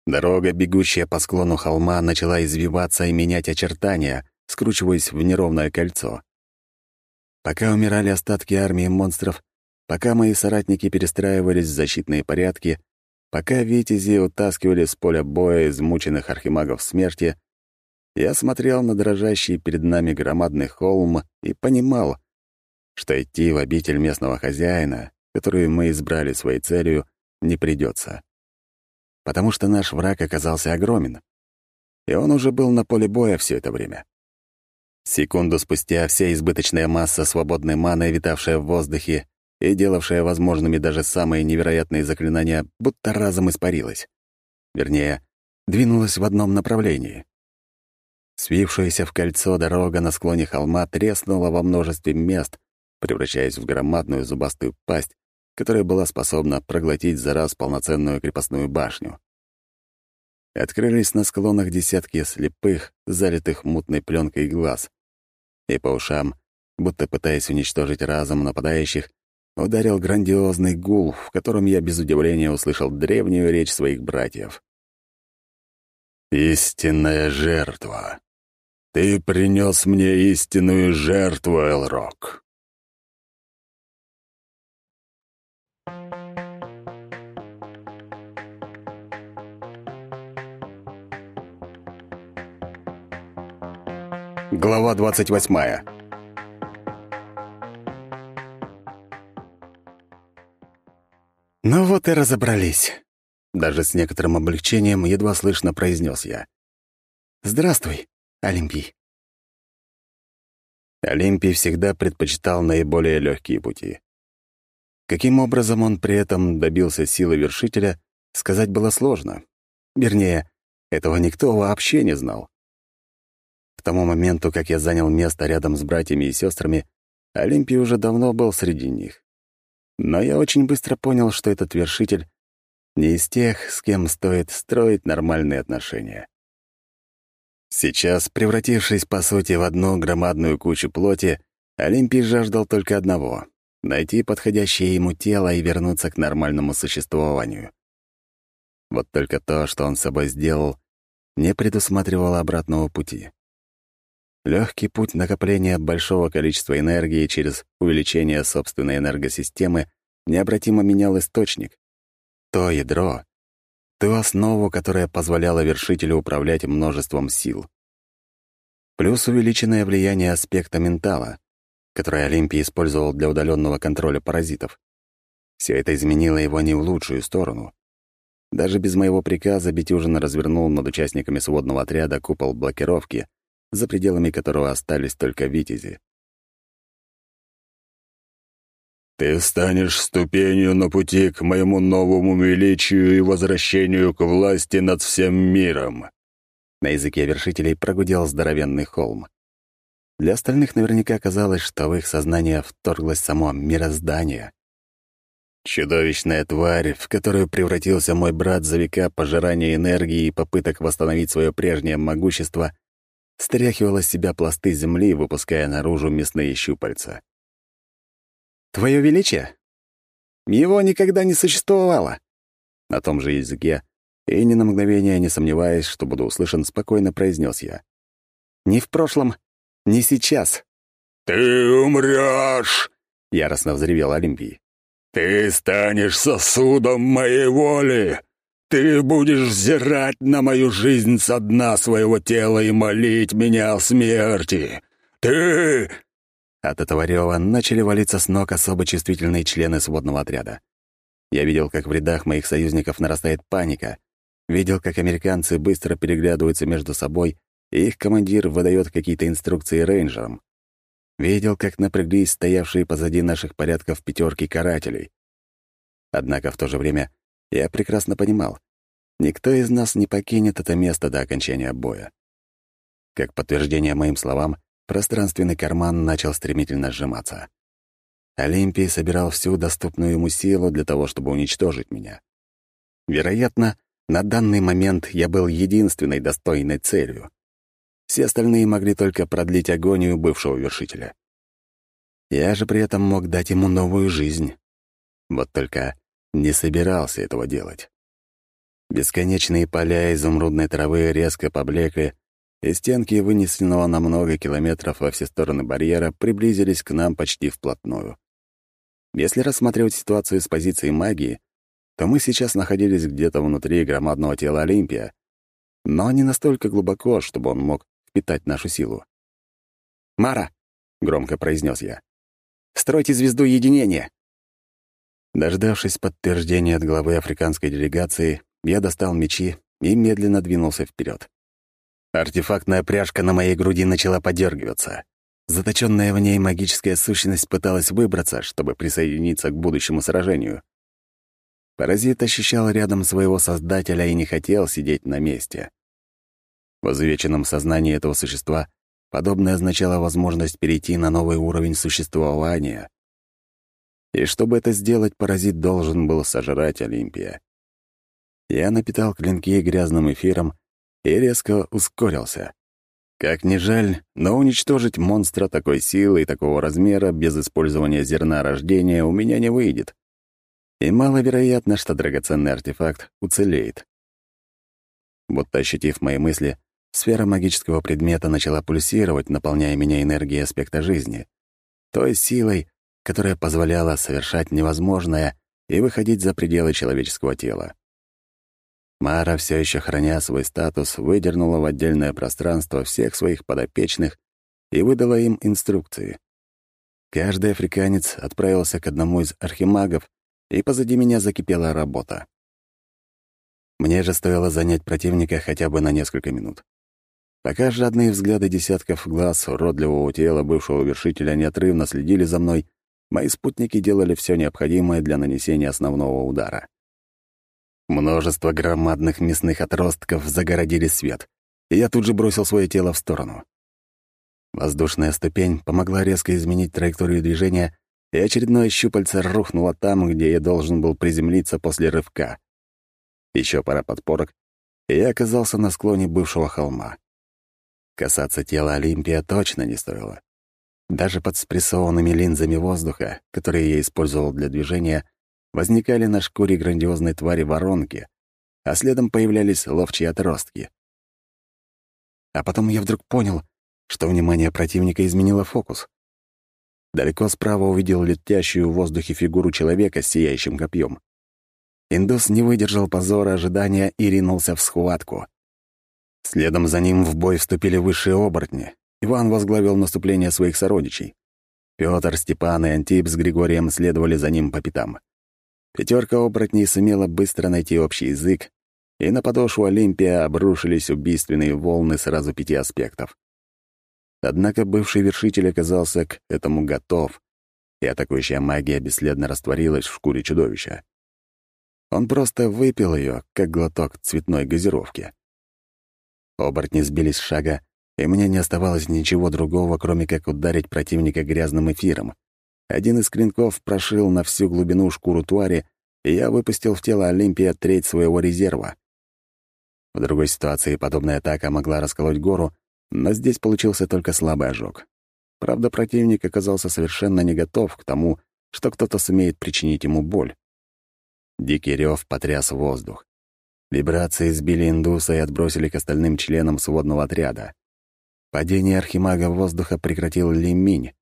Дорога, бегущая по склону холма, начала извиваться и менять очертания, скручиваясь в неровное кольцо. Пока умирали остатки армии монстров, пока мои соратники перестраивались в защитные порядки, пока витязи утаскивали с поля боя измученных архимагов смерти, я смотрел на дрожащий перед нами громадный холм и понимал, что идти в обитель местного хозяина, которую мы избрали своей целью, не придется. Потому что наш враг оказался огромен, и он уже был на поле боя все это время. Секунду спустя вся избыточная масса свободной маны, витавшая в воздухе и делавшая возможными даже самые невероятные заклинания, будто разом испарилась. Вернее, двинулась в одном направлении. Свившаяся в кольцо дорога на склоне холма треснула во множестве мест, превращаясь в громадную зубастую пасть, которая была способна проглотить за раз полноценную крепостную башню. Открылись на склонах десятки слепых, залитых мутной пленкой глаз. И по ушам, будто пытаясь уничтожить разум нападающих, ударил грандиозный гул, в котором я без удивления услышал древнюю речь своих братьев. «Истинная жертва! Ты принес мне истинную жертву, Элрок!» Глава двадцать восьмая. «Ну вот и разобрались», — даже с некоторым облегчением едва слышно произнес я. «Здравствуй, Олимпий». Олимпий всегда предпочитал наиболее легкие пути. Каким образом он при этом добился силы вершителя, сказать было сложно. Вернее, этого никто вообще не знал. К тому моменту, как я занял место рядом с братьями и сестрами, Олимпий уже давно был среди них. Но я очень быстро понял, что этот вершитель не из тех, с кем стоит строить нормальные отношения. Сейчас, превратившись, по сути, в одну громадную кучу плоти, Олимпий жаждал только одного — найти подходящее ему тело и вернуться к нормальному существованию. Вот только то, что он с собой сделал, не предусматривало обратного пути. Легкий путь накопления большого количества энергии через увеличение собственной энергосистемы необратимо менял источник. То ядро, ту основу, которая позволяла вершителю управлять множеством сил. Плюс увеличенное влияние аспекта ментала, которое Олимпий использовал для удаленного контроля паразитов. Все это изменило его не в лучшую сторону. Даже без моего приказа Бетюжин развернул над участниками сводного отряда купол блокировки, за пределами которого остались только витязи. «Ты станешь ступенью на пути к моему новому величию и возвращению к власти над всем миром!» На языке вершителей прогудел здоровенный холм. Для остальных наверняка казалось, что в их сознание вторглось само мироздание. Чудовищная тварь, в которую превратился мой брат за века пожирания энергии и попыток восстановить свое прежнее могущество, стряхивала с себя пласты земли, выпуская наружу мясные щупальца. «Твое величие? Его никогда не существовало!» На том же языке, и ни на мгновение не сомневаясь, что буду услышан, спокойно произнес я. «Ни в прошлом, ни сейчас». «Ты умрешь!» — яростно взревел Олимпий. «Ты станешь сосудом моей воли! Ты будешь взирать на мою жизнь со дна своего тела и молить меня о смерти! Ты...» От этого рева начали валиться с ног особо чувствительные члены сводного отряда. Я видел, как в рядах моих союзников нарастает паника, видел, как американцы быстро переглядываются между собой, и их командир выдает какие-то инструкции рейнджерам. Видел, как напряглись стоявшие позади наших порядков пятерки карателей. Однако в то же время я прекрасно понимал, никто из нас не покинет это место до окончания боя. Как подтверждение моим словам, пространственный карман начал стремительно сжиматься. Олимпий собирал всю доступную ему силу для того, чтобы уничтожить меня. Вероятно, на данный момент я был единственной достойной целью. Все остальные могли только продлить агонию бывшего вершителя. Я же при этом мог дать ему новую жизнь. Вот только не собирался этого делать. Бесконечные поля изумрудной травы резко поблекли, и стенки вынесенного на много километров во все стороны барьера приблизились к нам почти вплотную. Если рассматривать ситуацию с позиции магии, то мы сейчас находились где-то внутри громадного тела Олимпия, но не настолько глубоко, чтобы он мог впитать нашу силу. «Мара!» — громко произнес я. «Стройте звезду единения!» Дождавшись подтверждения от главы африканской делегации, я достал мечи и медленно двинулся вперед. Артефактная пряжка на моей груди начала подергиваться. Заточенная в ней магическая сущность пыталась выбраться, чтобы присоединиться к будущему сражению. Паразит ощущал рядом своего создателя и не хотел сидеть на месте. В изувеченном сознании этого существа подобное означало возможность перейти на новый уровень существования. И чтобы это сделать, паразит должен был сожрать Олимпия. Я напитал клинки грязным эфиром и резко ускорился. Как ни жаль, но уничтожить монстра такой силы и такого размера без использования зерна рождения у меня не выйдет. И маловероятно, что драгоценный артефакт уцелеет. Будто ощутив мои мысли, сфера магического предмета начала пульсировать, наполняя меня энергией аспекта жизни. Той силой, которая позволяла совершать невозможное и выходить за пределы человеческого тела. Мара, все еще храня свой статус, выдернула в отдельное пространство всех своих подопечных и выдала им инструкции. Каждый африканец отправился к одному из архимагов, и позади меня закипела работа. Мне же стоило занять противника хотя бы на несколько минут. Пока жадные взгляды десятков глаз уродливого тела бывшего вершителя неотрывно следили за мной, мои спутники делали все необходимое для нанесения основного удара. Множество громадных мясных отростков загородили свет, и я тут же бросил свое тело в сторону. Воздушная ступень помогла резко изменить траекторию движения, и очередное щупальце рухнуло там, где я должен был приземлиться после рывка. Еще пара подпорок, и я оказался на склоне бывшего холма. Касаться тела Олимпия точно не стоило. Даже под спрессованными линзами воздуха, которые я использовал для движения, возникали на шкуре грандиозной твари воронки, а следом появлялись ловчие отростки. А потом я вдруг понял, что внимание противника изменило фокус. Далеко справа увидел летящую в воздухе фигуру человека с сияющим копьем. Индус не выдержал позора ожидания и ринулся в схватку. Следом за ним в бой вступили высшие оборотни. Иван возглавил наступление своих сородичей. Пётр, Степан и Антип с Григорием следовали за ним по пятам. Пятерка оборотней сумела быстро найти общий язык, и на подошву Олимпия обрушились убийственные волны сразу пяти аспектов. Однако бывший вершитель оказался к этому готов, и атакующая магия бесследно растворилась в шкуре чудовища. Он просто выпил ее, как глоток цветной газировки. Оборотни сбились с шага, и мне не оставалось ничего другого, кроме как ударить противника грязным эфиром. Один из клинков прошил на всю глубину шкуру твари, и я выпустил в тело Олимпия треть своего резерва. В другой ситуации подобная атака могла расколоть гору, но здесь получился только слабый ожог. Правда, противник оказался совершенно не готов к тому, что кто-то сумеет причинить ему боль. Дикий рев потряс воздух. Вибрации сбили индуса и отбросили к остальным членам сводного отряда. Падение архимага воздуха прекратил лиминь.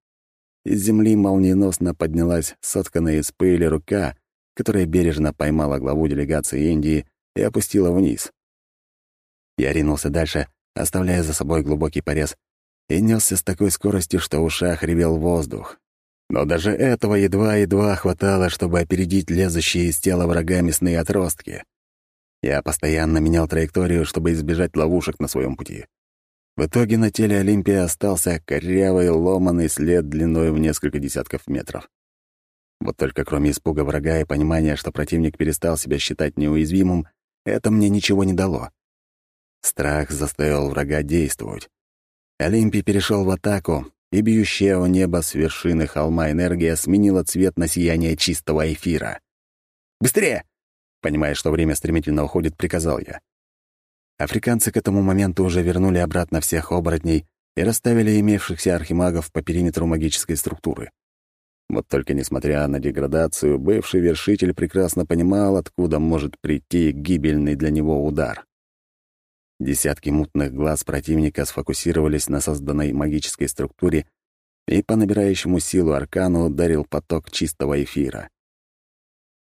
Из земли молниеносно поднялась сотканная из пыли рука, которая бережно поймала главу делегации Индии и опустила вниз. Я ринулся дальше, оставляя за собой глубокий порез, и несся с такой скоростью, что в ушах ревел воздух. Но даже этого едва-едва хватало, чтобы опередить лезущие из тела врага мясные отростки. Я постоянно менял траекторию, чтобы избежать ловушек на своем пути. В итоге на теле Олимпия остался корявый ломаный след длиной в несколько десятков метров. Вот только кроме испуга врага и понимания, что противник перестал себя считать неуязвимым, это мне ничего не дало. Страх заставил врага действовать. Олимпий перешел в атаку, и бьющая у неба с вершины холма энергия сменила цвет на сияние чистого эфира. «Быстрее!» Понимая, что время стремительно уходит, приказал я. Африканцы к этому моменту уже вернули обратно всех оборотней и расставили имевшихся архимагов по периметру магической структуры. Вот только несмотря на деградацию, бывший вершитель прекрасно понимал, откуда может прийти гибельный для него удар. Десятки мутных глаз противника сфокусировались на созданной магической структуре, и по набирающему силу аркану ударил поток чистого эфира.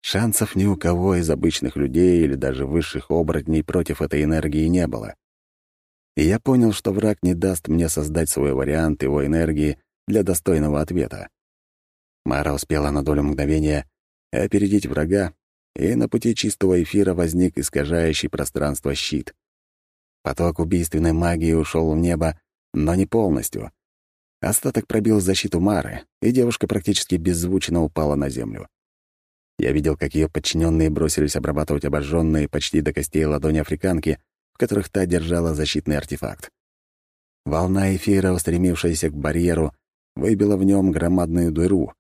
Шансов ни у кого из обычных людей или даже высших оборотней против этой энергии не было. И я понял, что враг не даст мне создать свой вариант его энергии для достойного ответа. Мара успела на долю мгновения опередить врага, и на пути чистого эфира возник искажающий пространство щит. Поток убийственной магии ушел в небо, но не полностью. Остаток пробил защиту Мары, и девушка практически беззвучно упала на землю. Я видел, как ее подчиненные бросились обрабатывать обожженные почти до костей ладони африканки, в которых та держала защитный артефакт. Волна эфира, устремившаяся к барьеру, выбила в нем громадную дыру.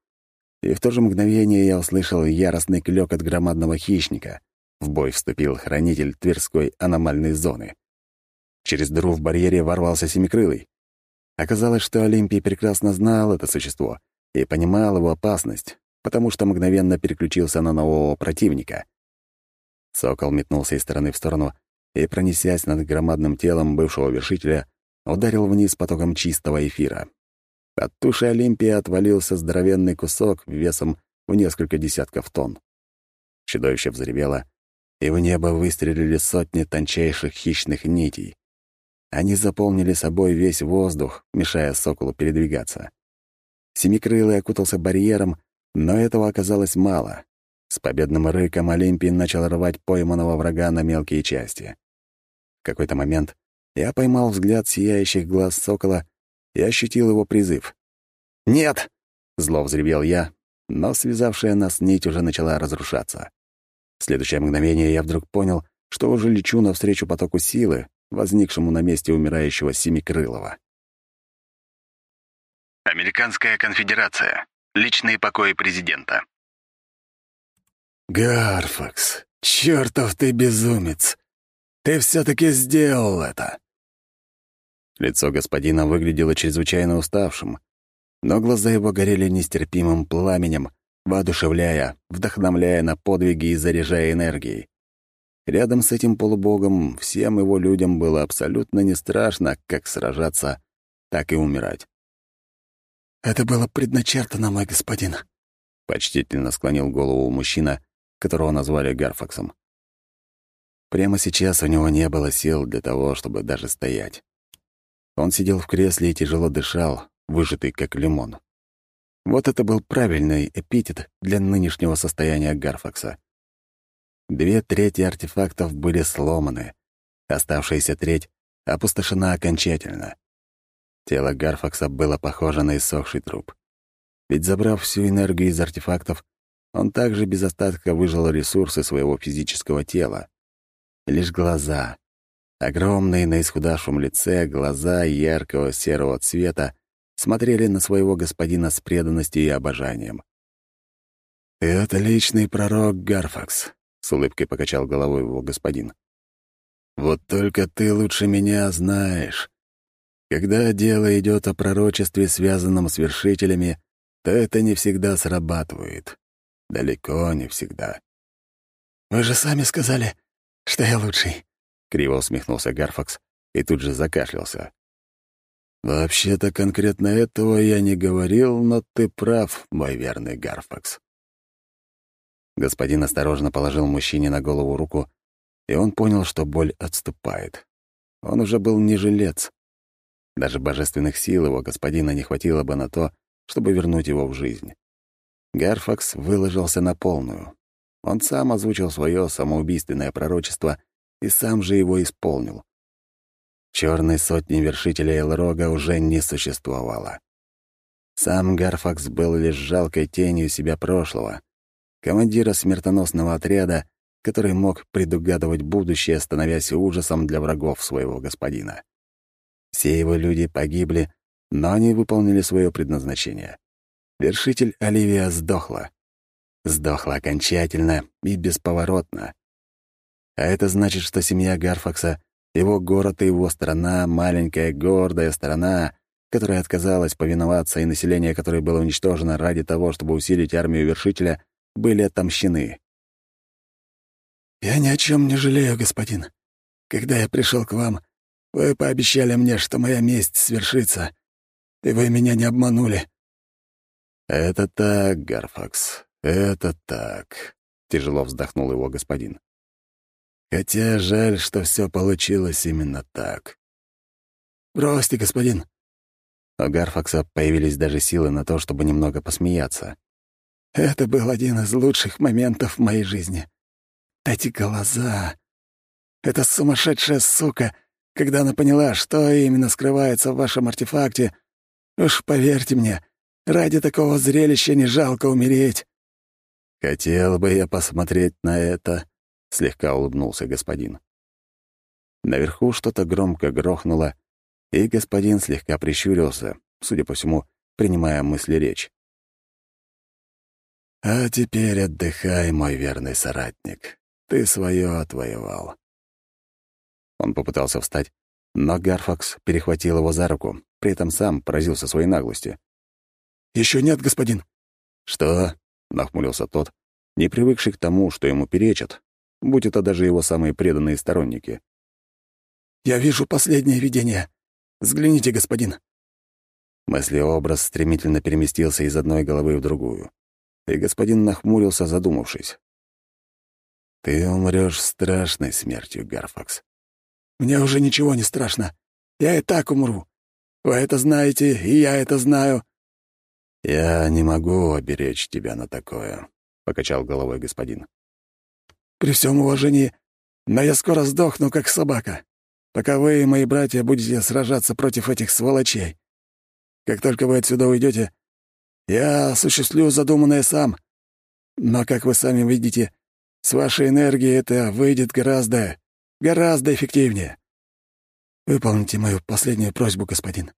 И в то же мгновение я услышал яростный клёк от громадного хищника. В бой вступил хранитель Тверской аномальной зоны. Через дыру в барьере ворвался Семикрылый. Оказалось, что Олимпий прекрасно знал это существо и понимал его опасность, потому что мгновенно переключился на нового противника. Сокол метнулся из стороны в сторону и, пронесясь над громадным телом бывшего вершителя, ударил вниз потоком чистого эфира. От туши Олимпия отвалился здоровенный кусок весом в несколько десятков тонн. Чудовище взревело, и в небо выстрелили сотни тончайших хищных нитей. Они заполнили собой весь воздух, мешая соколу передвигаться. Семикрылый окутался барьером, но этого оказалось мало. С победным рыком Олимпий начал рвать пойманного врага на мелкие части. В какой-то момент я поймал взгляд сияющих глаз сокола и ощутил его призыв. «Нет!» — зло взревел я, но связавшая нас нить уже начала разрушаться. В следующее мгновение я вдруг понял, что уже лечу навстречу потоку силы, возникшему на месте умирающего Семикрылова. Американская конфедерация. Личные покои президента. «Гарфакс, чертов ты безумец! Ты все-таки сделал это!» Лицо господина выглядело чрезвычайно уставшим, но глаза его горели нестерпимым пламенем, воодушевляя, вдохновляя на подвиги и заряжая энергией. Рядом с этим полубогом всем его людям было абсолютно не страшно как сражаться, так и умирать. «Это было предначертано, мой господин», — почтительно склонил голову мужчина, которого назвали Гарфаксом. Прямо сейчас у него не было сил для того, чтобы даже стоять. Он сидел в кресле и тяжело дышал, выжатый как лимон. Вот это был правильный эпитет для нынешнего состояния Гарфакса. Две трети артефактов были сломаны, оставшаяся треть опустошена окончательно. Тело Гарфакса было похоже на иссохший труп. Ведь забрав всю энергию из артефактов, он также без остатка выжил ресурсы своего физического тела. Лишь глаза, огромные на исхудавшем лице глаза яркого серого цвета, смотрели на своего господина с преданностью и обожанием. «Ты отличный пророк, Гарфакс», — с улыбкой покачал головой его господин. «Вот только ты лучше меня знаешь. Когда дело идет о пророчестве, связанном с вершителями, то это не всегда срабатывает. Далеко не всегда». «Вы же сами сказали, что я лучший», — криво усмехнулся Гарфакс и тут же закашлялся. «Вообще-то конкретно этого я не говорил, но ты прав, мой верный Гарфакс». Господин осторожно положил мужчине на голову руку, и он понял, что боль отступает. Он уже был не жилец. Даже божественных сил его господина не хватило бы на то, чтобы вернуть его в жизнь. Гарфакс выложился на полную. Он сам озвучил свое самоубийственное пророчество и сам же его исполнил. Черной сотни вершителей Элрога уже не существовало. Сам Гарфакс был лишь жалкой тенью себя прошлого, командира смертоносного отряда, который мог предугадывать будущее, становясь ужасом для врагов своего господина. Все его люди погибли, но они выполнили свое предназначение. Вершитель Оливия сдохла. Сдохла окончательно и бесповоротно. А это значит, что семья Гарфакса его город и его страна, маленькая гордая страна, которая отказалась повиноваться и население которой было уничтожено ради того, чтобы усилить армию вершителя, были отомщены. «Я ни о чем не жалею, господин. Когда я пришел к вам, вы пообещали мне, что моя месть свершится, и вы меня не обманули». «Это так, Гарфакс, это так», — тяжело вздохнул его господин. Хотя жаль, что все получилось именно так. «Бросьте, господин». У Гарфакса появились даже силы на то, чтобы немного посмеяться. «Это был один из лучших моментов в моей жизни. Эти глаза... Эта сумасшедшая сука, когда она поняла, что именно скрывается в вашем артефакте, уж поверьте мне, ради такого зрелища не жалко умереть». «Хотел бы я посмотреть на это», слегка улыбнулся господин. Наверху что-то громко грохнуло, и господин слегка прищурился, судя по всему, принимая мысли речь. «А теперь отдыхай, мой верный соратник. Ты свое отвоевал». Он попытался встать, Но Гарфакс перехватил его за руку, при этом сам поразился своей наглости. Еще нет, господин». «Что?» — нахмурился тот, не привыкший к тому, что ему перечат, будь это даже его самые преданные сторонники. «Я вижу последнее видение. Взгляните, господин». Мыслеобраз стремительно переместился из одной головы в другую, и господин нахмурился, задумавшись. «Ты умрешь страшной смертью, Гарфакс». «Мне уже ничего не страшно. Я и так умру. Вы это знаете, и я это знаю». «Я не могу оберечь тебя на такое», — покачал головой господин. «При всем уважении, но я скоро сдохну, как собака, пока вы и мои братья будете сражаться против этих сволочей. Как только вы отсюда уйдете, я осуществлю задуманное сам. Но, как вы сами видите, с вашей энергией это выйдет гораздо, гораздо эффективнее. Выполните мою последнюю просьбу, господин.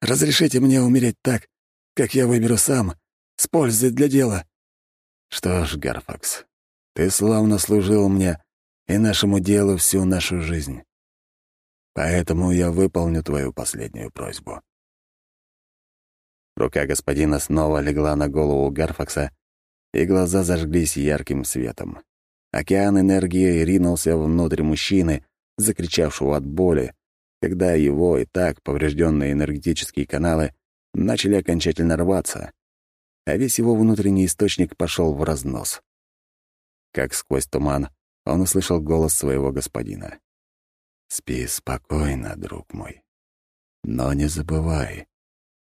Разрешите мне умереть так, как я выберу сам, с пользой для дела». «Что ж, Гарфакс, ты славно служил мне и нашему делу всю нашу жизнь. Поэтому я выполню твою последнюю просьбу». Рука господина снова легла на голову Гарфакса, и глаза зажглись ярким светом. Океан энергии ринулся внутрь мужчины, закричавшего от боли, когда его и так поврежденные энергетические каналы начали окончательно рваться, а весь его внутренний источник пошел в разнос. Как сквозь туман он услышал голос своего господина. «Спи спокойно, друг мой. Но не забывай,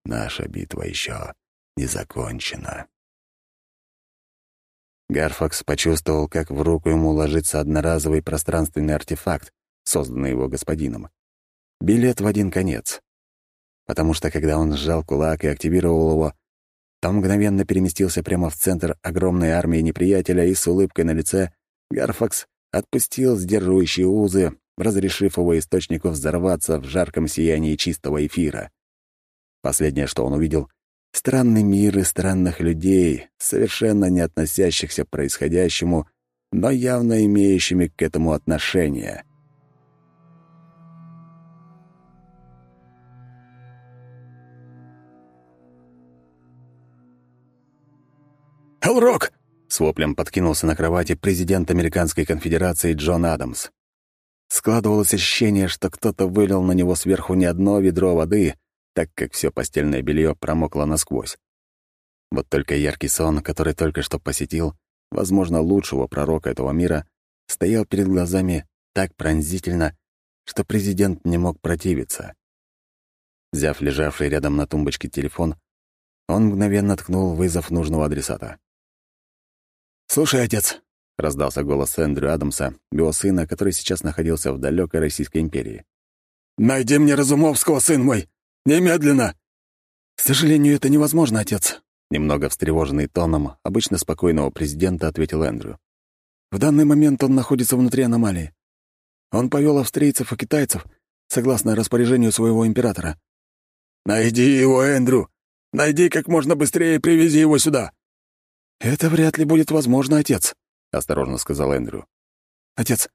наша битва еще не закончена». Гарфакс почувствовал, как в руку ему ложится одноразовый пространственный артефакт, созданный его господином. Билет в один конец потому что когда он сжал кулак и активировал его, то мгновенно переместился прямо в центр огромной армии неприятеля и с улыбкой на лице Гарфакс отпустил сдерживающие узы, разрешив его источнику взорваться в жарком сиянии чистого эфира. Последнее, что он увидел — странный мир и странных людей, совершенно не относящихся к происходящему, но явно имеющими к этому отношение — «Хеллрок!» — с воплем подкинулся на кровати президент Американской конфедерации Джон Адамс. Складывалось ощущение, что кто-то вылил на него сверху не одно ведро воды, так как все постельное белье промокло насквозь. Вот только яркий сон, который только что посетил, возможно, лучшего пророка этого мира, стоял перед глазами так пронзительно, что президент не мог противиться. Взяв лежавший рядом на тумбочке телефон, он мгновенно ткнул вызов нужного адресата. «Слушай, отец», — раздался голос Эндрю Адамса, его сына, который сейчас находился в далекой Российской империи. «Найди мне Разумовского, сын мой! Немедленно!» «К сожалению, это невозможно, отец», — немного встревоженный тоном обычно спокойного президента ответил Эндрю. «В данный момент он находится внутри аномалии. Он повел австрийцев и китайцев, согласно распоряжению своего императора». «Найди его, Эндрю! Найди как можно быстрее и привези его сюда!» «Это вряд ли будет возможно, отец», — осторожно сказал Эндрю. «Отец,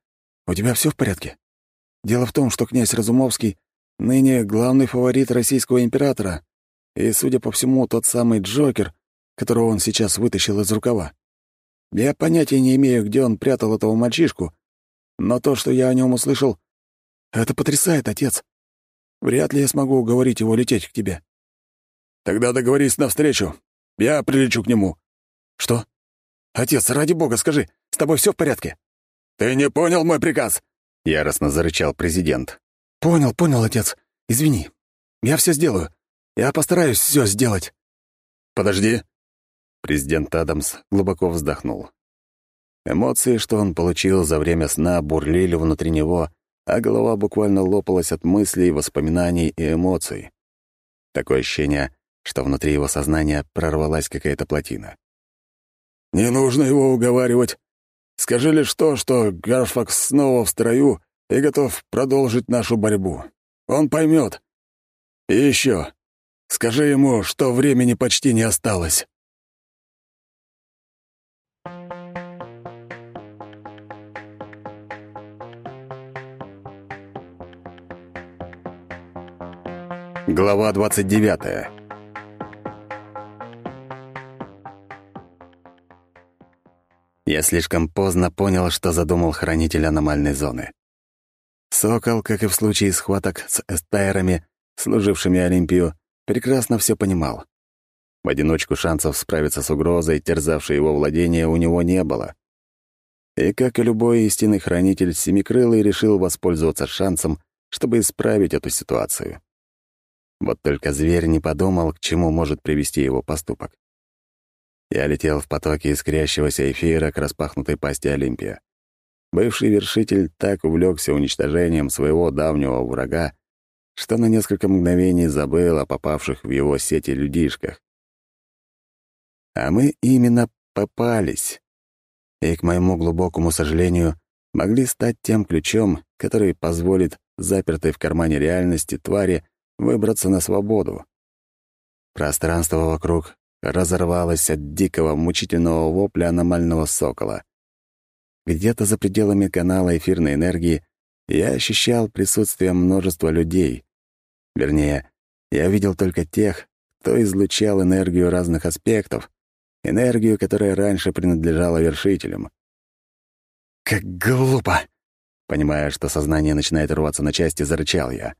у тебя все в порядке? Дело в том, что князь Разумовский ныне главный фаворит российского императора и, судя по всему, тот самый Джокер, которого он сейчас вытащил из рукава. Я понятия не имею, где он прятал этого мальчишку, но то, что я о нем услышал, это потрясает, отец. Вряд ли я смогу уговорить его лететь к тебе». «Тогда договорись навстречу. Я прилечу к нему», «Что? Отец, ради бога, скажи, с тобой все в порядке?» «Ты не понял мой приказ?» — яростно зарычал президент. «Понял, понял, отец. Извини. Я все сделаю. Я постараюсь все сделать». «Подожди». Президент Адамс глубоко вздохнул. Эмоции, что он получил за время сна, бурлили внутри него, а голова буквально лопалась от мыслей, воспоминаний и эмоций. Такое ощущение, что внутри его сознания прорвалась какая-то плотина. «Не нужно его уговаривать. Скажи лишь то, что Гарфакс снова в строю и готов продолжить нашу борьбу. Он поймет. И еще, скажи ему, что времени почти не осталось». Глава 29. Я слишком поздно понял, что задумал хранитель аномальной зоны. Сокол, как и в случае схваток с эстайрами, служившими Олимпию, прекрасно все понимал. В одиночку шансов справиться с угрозой, терзавшей его владение, у него не было. И, как и любой истинный хранитель, Семикрылый решил воспользоваться шансом, чтобы исправить эту ситуацию. Вот только зверь не подумал, к чему может привести его поступок. Я летел в потоке искрящегося эфира к распахнутой пасти Олимпия. Бывший вершитель так увлекся уничтожением своего давнего врага, что на несколько мгновений забыл о попавших в его сети людишках. А мы именно попались. И, к моему глубокому сожалению, могли стать тем ключом, который позволит запертой в кармане реальности твари выбраться на свободу. Пространство вокруг разорвалось от дикого, мучительного вопля аномального сокола. Где-то за пределами канала эфирной энергии я ощущал присутствие множества людей. Вернее, я видел только тех, кто излучал энергию разных аспектов, энергию, которая раньше принадлежала вершителям. «Как глупо!» Понимая, что сознание начинает рваться на части, зарычал я.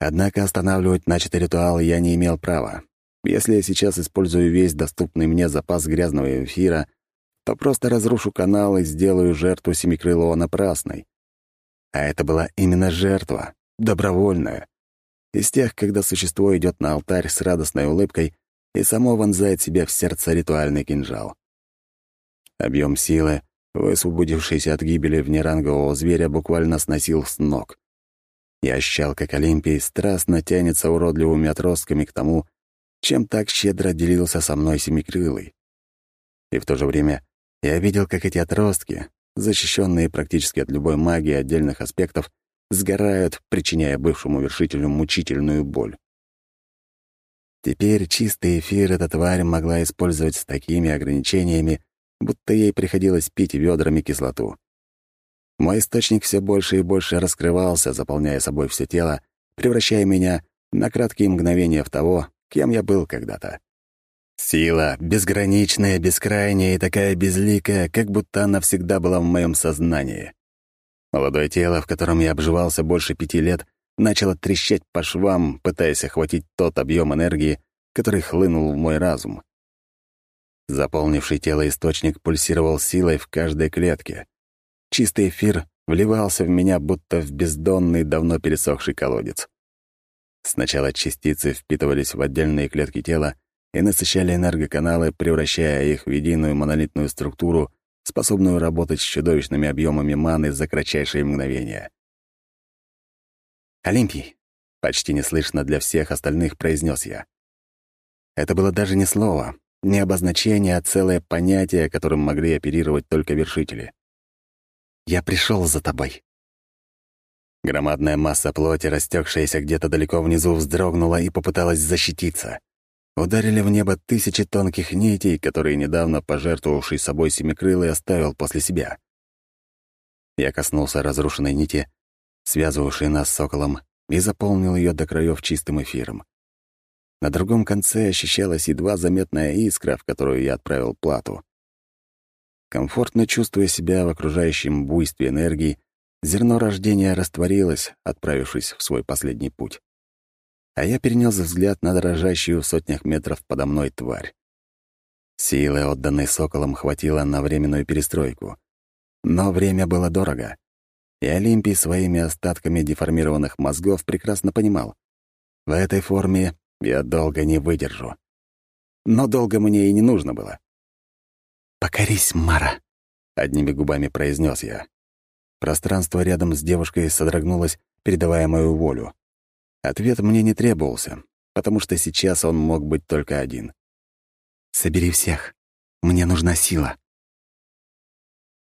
Однако останавливать начатый ритуал я не имел права. Если я сейчас использую весь доступный мне запас грязного эфира, то просто разрушу канал и сделаю жертву Семикрылова напрасной. А это была именно жертва, добровольная. Из тех, когда существо идет на алтарь с радостной улыбкой и само вонзает себе в сердце ритуальный кинжал. Объем силы, высвободившийся от гибели внерангового зверя, буквально сносил с ног. Я ощущал, как Олимпий страстно тянется уродливыми отростками к тому, чем так щедро делился со мной Семикрылый. И в то же время я видел, как эти отростки, защищенные практически от любой магии отдельных аспектов, сгорают, причиняя бывшему вершителю мучительную боль. Теперь чистый эфир эта тварь могла использовать с такими ограничениями, будто ей приходилось пить ведрами кислоту. Мой источник все больше и больше раскрывался, заполняя собой все тело, превращая меня на краткие мгновения в того, кем я был когда-то. Сила, безграничная, бескрайняя и такая безликая, как будто она всегда была в моем сознании. Молодое тело, в котором я обживался больше пяти лет, начало трещать по швам, пытаясь охватить тот объем энергии, который хлынул в мой разум. Заполнивший тело источник пульсировал силой в каждой клетке. Чистый эфир вливался в меня, будто в бездонный, давно пересохший колодец. Сначала частицы впитывались в отдельные клетки тела и насыщали энергоканалы, превращая их в единую монолитную структуру, способную работать с чудовищными объемами маны за кратчайшие мгновения. «Олимпий!» — почти неслышно для всех остальных произнес я. Это было даже не слово, не обозначение, а целое понятие, которым могли оперировать только вершители. Я пришел за тобой». Громадная масса плоти, растекшаяся где-то далеко внизу, вздрогнула и попыталась защититься. Ударили в небо тысячи тонких нитей, которые недавно пожертвовавший собой семикрылый оставил после себя. Я коснулся разрушенной нити, связывавшей нас с соколом, и заполнил ее до краев чистым эфиром. На другом конце ощущалась едва заметная искра, в которую я отправил плату. Комфортно чувствуя себя в окружающем буйстве энергии, зерно рождения растворилось, отправившись в свой последний путь. А я перенес взгляд на дрожащую в сотнях метров подо мной тварь. Силы, отданной соколом, хватило на временную перестройку. Но время было дорого. И Олимпий своими остатками деформированных мозгов прекрасно понимал. В этой форме я долго не выдержу. Но долго мне и не нужно было. «Покорись, Мара», — одними губами произнес я. Пространство рядом с девушкой содрогнулось, передавая мою волю. Ответ мне не требовался, потому что сейчас он мог быть только один. «Собери всех. Мне нужна сила».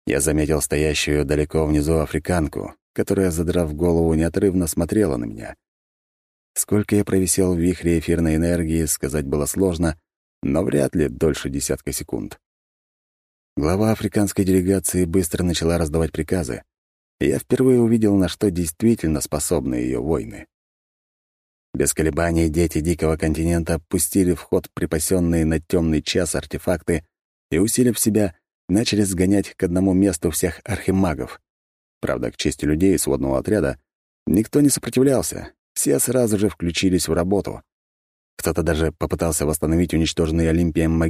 Я заметил стоящую далеко внизу африканку, которая, задрав голову, неотрывно смотрела на меня. Сколько я провисел в вихре эфирной энергии, сказать было сложно, но вряд ли дольше десятка секунд. Глава африканской делегации быстро начала раздавать приказы, и я впервые увидел, на что действительно способны ее войны. Без колебаний дети Дикого континента пустили в ход припасенные на темный час артефакты и, усилив себя, начали сгонять к одному месту всех архимагов. Правда, к чести людей сводного отряда, никто не сопротивлялся, все сразу же включились в работу. Кто-то даже попытался восстановить уничтоженный Олимпием